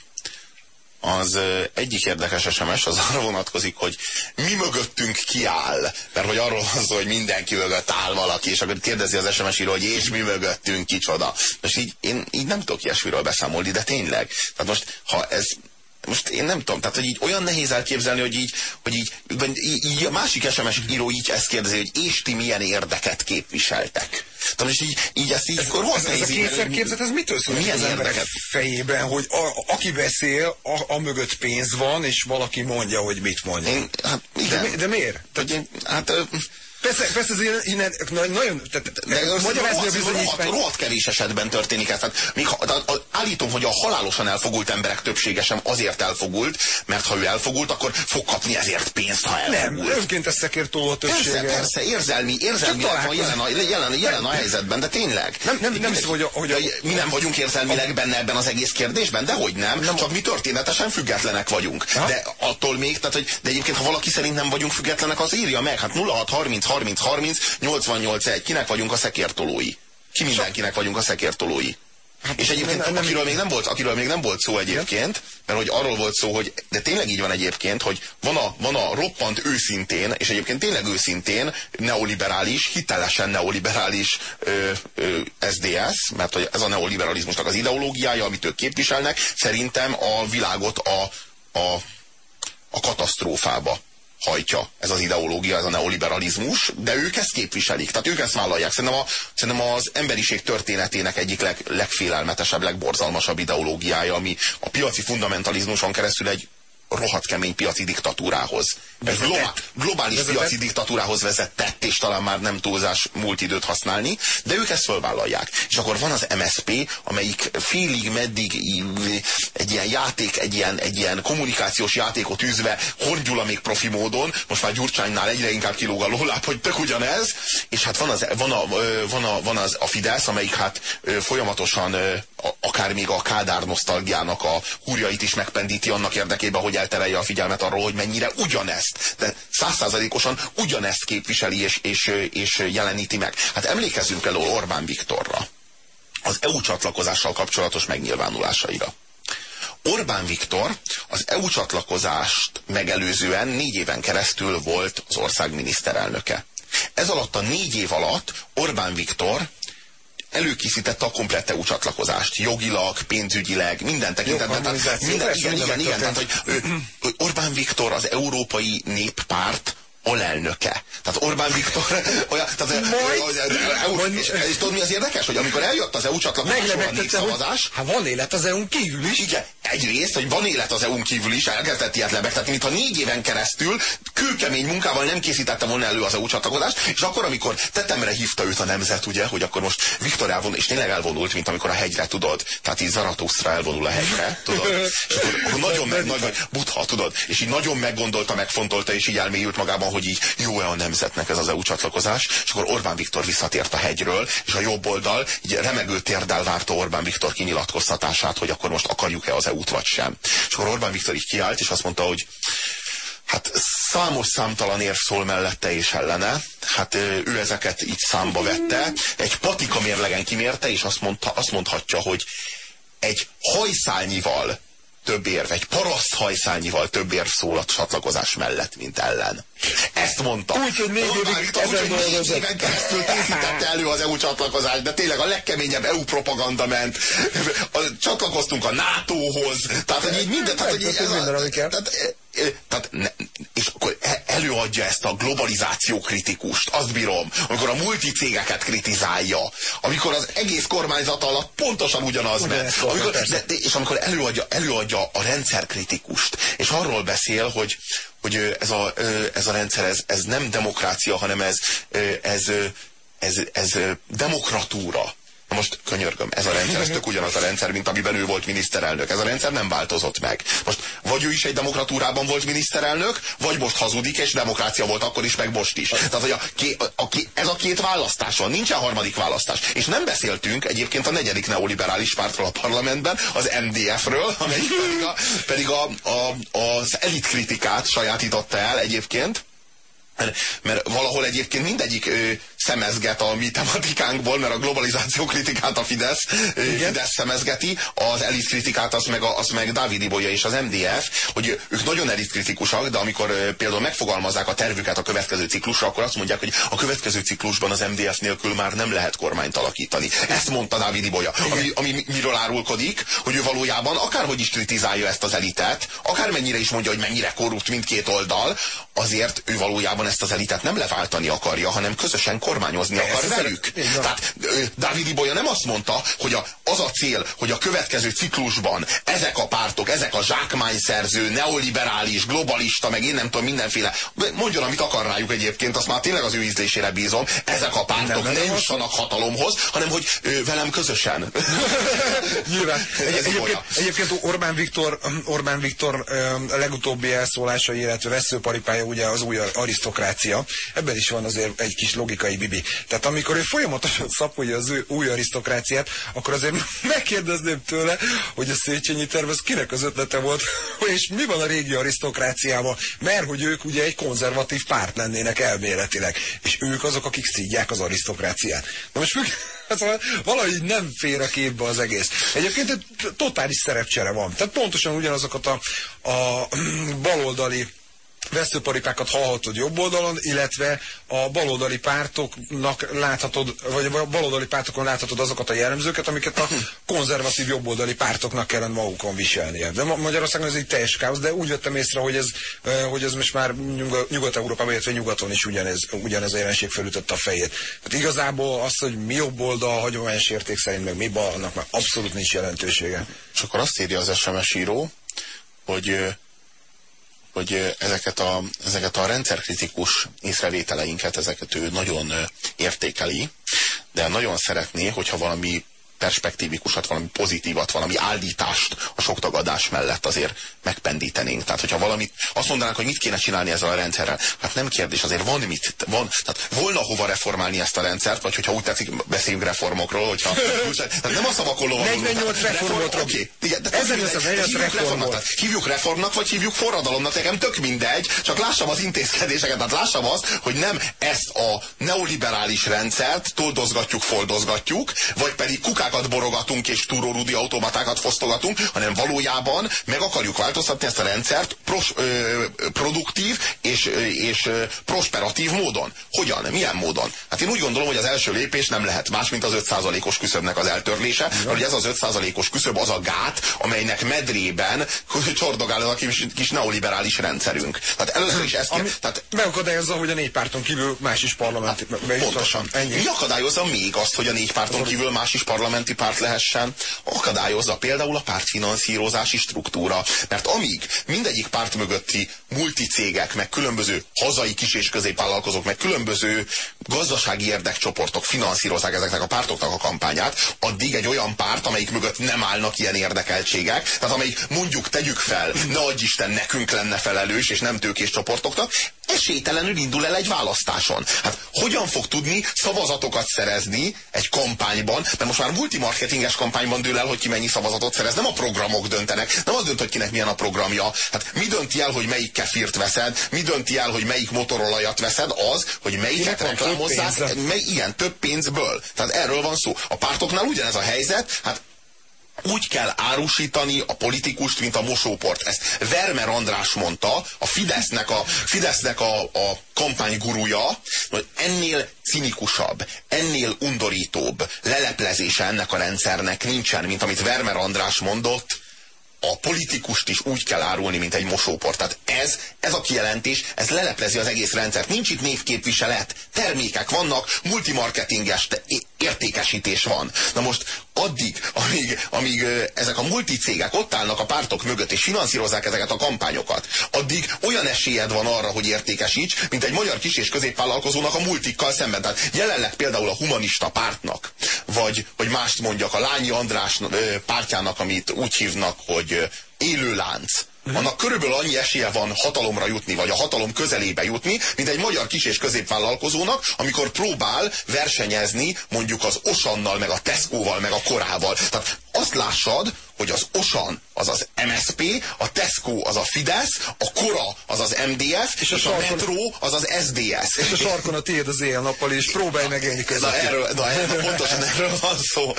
B: Az egyik érdekes SMS az arra vonatkozik, hogy mi mögöttünk kiáll. Mert hogy arról van szó, hogy mindenki mögött áll valaki, és akkor kérdezi az SMS író, hogy és mi mögöttünk kicsoda. Most így, én így nem tudok ilyesmiről beszámolni, de tényleg. Tehát most, ha ez most én nem tudom, tehát hogy így olyan nehéz elképzelni, hogy így, hogy így, így, így a másik SMS író így ezt kérdezi, hogy és ti milyen érdeket képviseltek. Tehát most így, így ezt így akkor
C: Ez, ez a kényszerképzet, ez mitől szól
B: Milyen
C: az emberek
B: érdeket?
C: fejében, hogy a, aki beszél, a, a mögött pénz van, és valaki mondja, hogy mit mondja.
B: Én, hát
C: De,
B: igen.
C: mi- de miért?
B: hogy én, hát,
C: Persze, persze ez ilyen, na- nagyon, tehát, magyarázni a bizonyítvány.
B: rohadt kevés esetben történik ez. Tehát még ha, a- állítom, hogy a halálosan elfogult emberek többsége sem azért elfogult, mert ha ő elfogult, akkor fog kapni ezért pénzt, ha
C: Nem,
B: elfogult.
C: önként szekértoló a többsége.
B: Persze, persze, érzelmi, érzelmi van jelen a, jelen, jelen a helyzetben, de tényleg.
C: Nem- nem- nem hiszem, hogy a- hogy a-
B: mi nem vagyunk érzelmileg benne ebben az egész kérdésben, de hogy nem, nem csak mi történetesen függetlenek vagyunk.
C: Aha.
B: De attól még, tehát, hogy, de egyébként, ha valaki szerint nem vagyunk függetlenek, az írja meg. Hát 06 30 30 30 88 1. Kinek vagyunk a szekértolói? Ki mindenkinek vagyunk a szekértolói? És egyébként,
C: nem- nem-
B: akiről, még nem volt, akiről még nem volt szó egyébként, mert hogy arról volt szó, hogy, de tényleg így van egyébként, hogy van a, van a roppant őszintén, és egyébként tényleg őszintén neoliberális, hitelesen neoliberális ö, ö, SDS, mert hogy ez a neoliberalizmusnak az ideológiája, amit ők képviselnek, szerintem a világot a, a, a katasztrófába hajtja ez az ideológia, ez a neoliberalizmus, de ők ezt képviselik, tehát ők ezt vállalják. Szerintem, a, szerintem az emberiség történetének egyik leg, legfélelmetesebb, legborzalmasabb ideológiája, ami a piaci fundamentalizmuson keresztül egy rohadt kemény piaci diktatúrához. Globál, globális
C: Vezetett.
B: piaci diktatúrához vezetett, és talán már nem túlzás múlt időt használni, de ők ezt fölvállalják. És akkor van az MSP, amelyik félig meddig egy ilyen játék, egy ilyen, egy ilyen kommunikációs játékot űzve, Horn még profi módon, most már Gyurcsánynál egyre inkább kilóg a lóláp, hogy tök ugyanez, és hát van az, van a, van a, van az a Fidesz, amelyik hát folyamatosan a- akár még a Kádár nosztalgiának a húrjait is megpendíti annak érdekében, hogy elterelje a figyelmet arról, hogy mennyire ugyanezt, de százszázalékosan ugyanezt képviseli és, és, és jeleníti meg. Hát emlékezzünk el Orbán Viktorra, az EU csatlakozással kapcsolatos megnyilvánulásaira. Orbán Viktor az EU csatlakozást megelőzően négy éven keresztül volt az ország miniszterelnöke. Ez alatt a négy év alatt Orbán Viktor előkészítette a komplett EU csatlakozást. Jogilag, pénzügyileg, minden tekintetben. Tehát minden, igen, igen, igen. Tehát, hogy Orbán Viktor az Európai Néppárt alelnöke. Tehát Orbán Viktor (laughs) olyan, tehát, Majd, és, és tudod mi az érdekes, hogy amikor eljött az EU csatlakozásról a népszavazás...
C: Hát van élet az EU-n kívül is.
B: Igen, egyrészt, hogy van élet az EU-n kívül is, elkezdett ilyet lebegtetni, mintha négy éven keresztül kőkemény munkával nem készítette volna elő az EU csatlakozást, és akkor, amikor tetemre hívta őt a nemzet, ugye, hogy akkor most Viktor elvonult, és tényleg elvonult, mint amikor a hegyre, tudod, tehát így Zaratusztra elvonul a hegyre, tudod, (laughs) és akkor, akkor nagyon meg, nagy, butha, tudod, és így nagyon meggondolta, megfontolta, és így elmélyült magában, hogy így jó-e a nemzetnek ez az EU csatlakozás, és akkor Orbán Viktor visszatért a hegyről, és a jobb oldal így remegő térdel várta Orbán Viktor kinyilatkoztatását, hogy akkor most akarjuk-e az EU-t vagy sem. És akkor Orbán Viktor így kiállt, és azt mondta, hogy Hát számos számtalan érv szól mellette és ellene. Hát ő ezeket így számba vette. Egy patika mérlegen kimérte, és azt, mondta, azt mondhatja, hogy egy hajszálnyival több érv, egy paraszt hajszálnyival több érv szól a csatlakozás mellett, mint ellen. Ezt mondta.
C: Úgy, hogy négy évig ezen
B: négy éven keresztül készítette elő az EU csatlakozást, de tényleg a legkeményebb EU propaganda ment. Csatlakoztunk a NATO-hoz. Tehát, hogy így minden, tehát, hogy ez a, tehát, tehát ne, és akkor előadja ezt a globalizáció kritikust, azt bírom, amikor a multicégeket kritizálja, amikor az egész kormányzat alatt pontosan ugyanaz ment, amikor, de, de, és amikor előadja, előadja a rendszerkritikust, és arról beszél, hogy, hogy ez a, ez a rendszer, ez, ez nem demokrácia, hanem ez, ez, ez, ez demokratúra. Most könyörgöm, ez a rendszer, ez tök ugyanaz a rendszer, mint amiben ő volt miniszterelnök. Ez a rendszer nem változott meg. Most vagy ő is egy demokratúrában volt miniszterelnök, vagy most hazudik, és demokrácia volt akkor is, meg most is. Tehát, hogy a, ké, a, a, ez a két választás van, nincsen harmadik választás. És nem beszéltünk egyébként a negyedik neoliberális pártról a parlamentben, az MDF-ről, amelyik pedig, a, pedig a, a, az elitkritikát sajátította el egyébként mert, mert valahol egyébként mindegyik ö, szemezget a mi tematikánkból, mert a globalizáció kritikát a Fidesz, Fidesz szemezgeti, az elit kritikát az meg, a, az meg Dávid Ibolya és az MDF, hogy ők nagyon elitkritikusak, de amikor például megfogalmazzák a tervüket a következő ciklusra, akkor azt mondják, hogy a következő ciklusban az MDF nélkül már nem lehet kormányt alakítani. Ezt mondta Dávid Ibolya, ami, ami miről árulkodik, hogy ő valójában akárhogy is kritizálja ezt az elitet, akármennyire is mondja, hogy mennyire korrupt mindkét oldal, azért ő valójában ezt az elitet nem leváltani akarja, hanem közösen kormányozni De akar velük. Tehát Dávid Ibolya nem azt mondta, hogy a, az a cél, hogy a következő ciklusban ezek a pártok, ezek a zsákmányszerző, neoliberális, globalista, meg én nem tudom, mindenféle, mondjon, amit akar rájuk egyébként, azt már tényleg az ő ízlésére bízom, ezek a pártok nem, ne jussanak hatalomhoz, hanem hogy ő, velem közösen. (laughs)
C: Nyilván. (laughs) Egy, egyébként, egyébként Orbán Viktor, Orbán Viktor legutóbbi elszólásai, illetve veszőparipája ugye az új arisztokrácia. Ebben is van azért egy kis logikai bibi. Tehát amikor ő folyamatosan szapolja az új arisztokráciát, akkor azért (laughs) megkérdezném tőle, hogy a Széchenyi terv az kinek az ötlete volt, (laughs) és mi van a régi arisztokráciával, mert hogy ők ugye egy konzervatív párt lennének elméletileg, és ők azok, akik szídják az arisztokráciát. Na most (laughs) Szóval valahogy nem fér a képbe az egész. Egyébként egy totális szerepcsere van. Tehát pontosan ugyanazokat a, a (clears throat) baloldali veszőparipákat hallhatod jobb oldalon, illetve a baloldali pártoknak láthatod, vagy a baloldali pártokon láthatod azokat a jellemzőket, amiket a konzervatív jobboldali pártoknak kellene magukon viselnie. De Magyarországon ez egy teljes káosz, de úgy vettem észre, hogy ez, hogy ez most már Nyugat-Európában, illetve nyugaton is ugyanez, ugyanez a jelenség felütötte a fejét. Tehát igazából az, hogy mi jobb oldal, hagyományos érték szerint, meg mi bal, annak már abszolút nincs jelentősége.
B: És akkor azt írja az SMS író, hogy hogy ezeket a, ezeket a rendszerkritikus észrevételeinket, ezeket ő nagyon értékeli, de nagyon szeretné, hogyha valami perspektívikusat, valami pozitívat, valami állítást a sok tagadás mellett azért megpendítenénk. Tehát, hogyha valamit, azt mondanánk, hogy mit kéne csinálni ezzel a rendszerrel, hát nem kérdés, azért van mit, van, tehát volna hova reformálni ezt a rendszert, vagy hogyha úgy tetszik, beszéljünk reformokról, hogyha, tehát nem a szavakon
C: lovagolunk. 48 reformot,
B: reform, okay, igen, de hívjuk, reformnak, tehát hívjuk reformnak, vagy hívjuk forradalomnak, nekem tök mindegy, csak lássam az intézkedéseket, tehát lássam azt, hogy nem ezt a neoliberális rendszert toldozgatjuk, foldozgatjuk, vagy pedig kukák automatákat borogatunk, és túrórudi automatákat fosztogatunk, hanem valójában meg akarjuk változtatni ezt a rendszert pros, ö, produktív és, és prosperatív módon. Hogyan? Milyen módon? Hát én úgy gondolom, hogy az első lépés nem lehet más, mint az 5%-os küszöbnek az eltörlése, mert hogy ez az 5%-os küszöb az a gát, amelynek medrében csordogál az a kis, kis neoliberális rendszerünk. Tehát először is ezt
C: Ami tehát, megakadályozza, hogy a négy párton kívül más is parlamenti
B: hát, Pontosan. Ennyi. Mi akadályozza még azt, hogy a négy párton kívül más is parlamenti párt lehessen? Akadályozza például a pártfinanszírozási struktúra. Mert amíg mindegyik párt mögötti multicégek, meg különböző hazai kis- és középvállalkozók, meg különböző gazdasági érdekcsoportok finanszírozzák ezeknek a pártoknak a kampányát, addig egy olyan párt, amelyik mögött nem állnak ilyen érdekeltségek, tehát amelyik mondjuk tegyük fel, ne adj Isten, nekünk lenne felelős, és nem tőkés csoportoknak, esélytelenül indul el egy választáson. Hát hogyan fog tudni szavazatokat szerezni egy kampányban, mert most már multimarketinges kampányban dől el, hogy ki mennyi szavazatot szerez, nem a programok döntenek, nem az dönt, hogy kinek milyen a programja. Hát mi dönti el, hogy melyik kefirt veszed, mi dönti el, hogy melyik motorolajat veszed, az, hogy melyiket reklámozzák, mely, ilyen több pénzből. Tehát erről van szó. A pártoknál ugyanez a helyzet, hát úgy kell árusítani a politikust, mint a mosóport. Ezt Vermer András mondta, a Fidesznek a, Fidesznek a, a kampánygurúja, hogy ennél cinikusabb, ennél undorítóbb leleplezése ennek a rendszernek nincsen, mint amit Vermer András mondott, a politikust is úgy kell árulni, mint egy mosóport. Tehát ez, ez a kijelentés, ez leleplezi az egész rendszert. Nincs itt névképviselet, termékek vannak, multimarketinges értékesítés van. Na most addig, amíg, amíg ezek a multicégek ott állnak a pártok mögött, és finanszírozzák ezeket a kampányokat, addig olyan esélyed van arra, hogy értékesíts, mint egy magyar kis- és középvállalkozónak a multikkal szemben. Tehát jelenleg például a humanista pártnak, vagy, vagy mást mondjak, a Lányi András pártjának, amit úgy hívnak, hogy élő lánc, annak körülbelül annyi esélye van hatalomra jutni, vagy a hatalom közelébe jutni, mint egy magyar kis- és középvállalkozónak, amikor próbál versenyezni mondjuk az Osannal, meg a Tesco-val, meg a Korával. Tehát azt lássad, hogy az Osan az az MSP, a Tesco az a Fidesz, a Kora az az MDF, és, és a, sarkon, a Metro az az SDS.
C: És a sarkon a tiéd az éjjel-nappal, és próbálj megélni
B: között. Na, erről, na, pontosan erről van szó.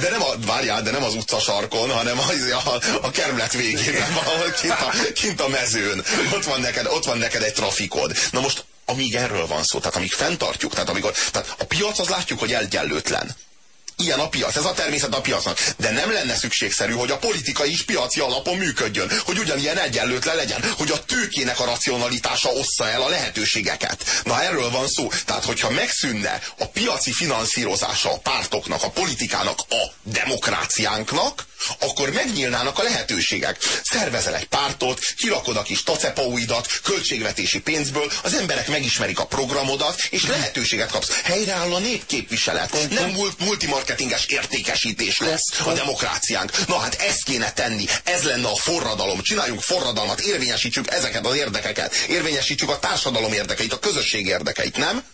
B: De nem a, várjál, de nem az utca sarkon, hanem a, a, a kerület végén, valahol kint a, kint a mezőn. Ott van, neked, ott van neked egy trafikod. Na most amíg erről van szó, tehát amíg fenntartjuk, tehát, amikor, tehát a piac az látjuk, hogy elgyenlőtlen. Ilyen a piac, ez a természet a piacnak. De nem lenne szükségszerű, hogy a politika is piaci alapon működjön, hogy ugyanilyen egyenlőtlen legyen, hogy a tőkének a racionalitása ossza el a lehetőségeket. Na erről van szó. Tehát, hogyha megszűnne a piaci finanszírozása a pártoknak, a politikának, a demokráciánknak, akkor megnyílnának a lehetőségek. Szervezel egy pártot, kirakod a kis tacepauidat, költségvetési pénzből, az emberek megismerik a programodat, és lehetőséget kapsz. Helyreáll a népképviselet. Nem multimarketinges értékesítés lesz a demokráciánk. Na hát ezt kéne tenni. Ez lenne a forradalom. Csináljunk forradalmat, érvényesítsük ezeket az érdekeket. Érvényesítsük a társadalom érdekeit, a közösség érdekeit, nem?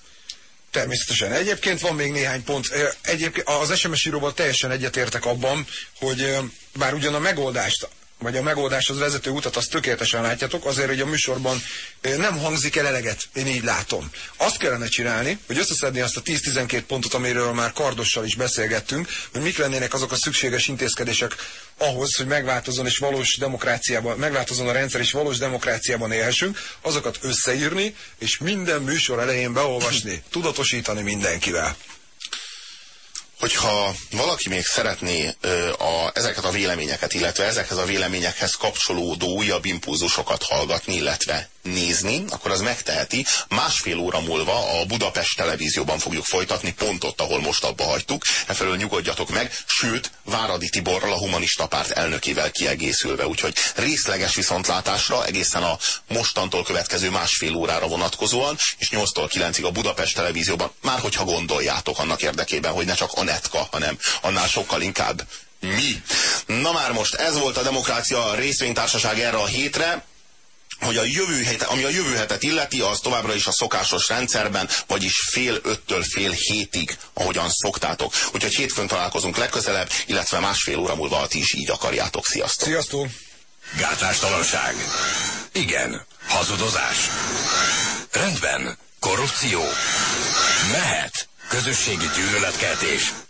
C: Természetesen. Egyébként van még néhány pont. Egyébként az SMS íróval teljesen egyetértek abban, hogy bár ugyan a megoldást vagy a megoldáshoz vezető utat, azt tökéletesen látjátok, azért, hogy a műsorban nem hangzik el eleget, én így látom. Azt kellene csinálni, hogy összeszedni azt a 10-12 pontot, amiről már Kardossal is beszélgettünk, hogy mik lennének azok a szükséges intézkedések ahhoz, hogy megváltozzon és valós demokráciában, megváltozzon a rendszer és valós demokráciában élhessünk, azokat összeírni, és minden műsor elején beolvasni, tudatosítani mindenkivel
B: hogyha valaki még szeretné ö, a, ezeket a véleményeket, illetve ezekhez a véleményekhez kapcsolódó újabb impulzusokat hallgatni, illetve nézni, akkor az megteheti. Másfél óra múlva a Budapest televízióban fogjuk folytatni, pont ott, ahol most abba hagytuk. Efelől nyugodjatok meg, sőt, Váradi Tiborral, a Humanista Párt elnökével kiegészülve. Úgyhogy részleges viszontlátásra egészen a mostantól következő másfél órára vonatkozóan, és 8-tól 9-ig a Budapest televízióban, már hogyha gondoljátok annak érdekében, hogy ne csak Anetka, hanem annál sokkal inkább mi. Na már most ez volt a Demokrácia részvénytársaság erre a hétre hogy a jövő hete, ami a jövő hetet illeti, az továbbra is a szokásos rendszerben, vagyis fél öttől fél hétig, ahogyan szoktátok. Úgyhogy hétfőn találkozunk legközelebb, illetve másfél óra múlva ti is így akarjátok. Sziasztok!
C: Sziasztok!
A: Gátlástalanság. Igen. Hazudozás. Rendben. Korrupció. Mehet. Közösségi gyűlöletkeltés.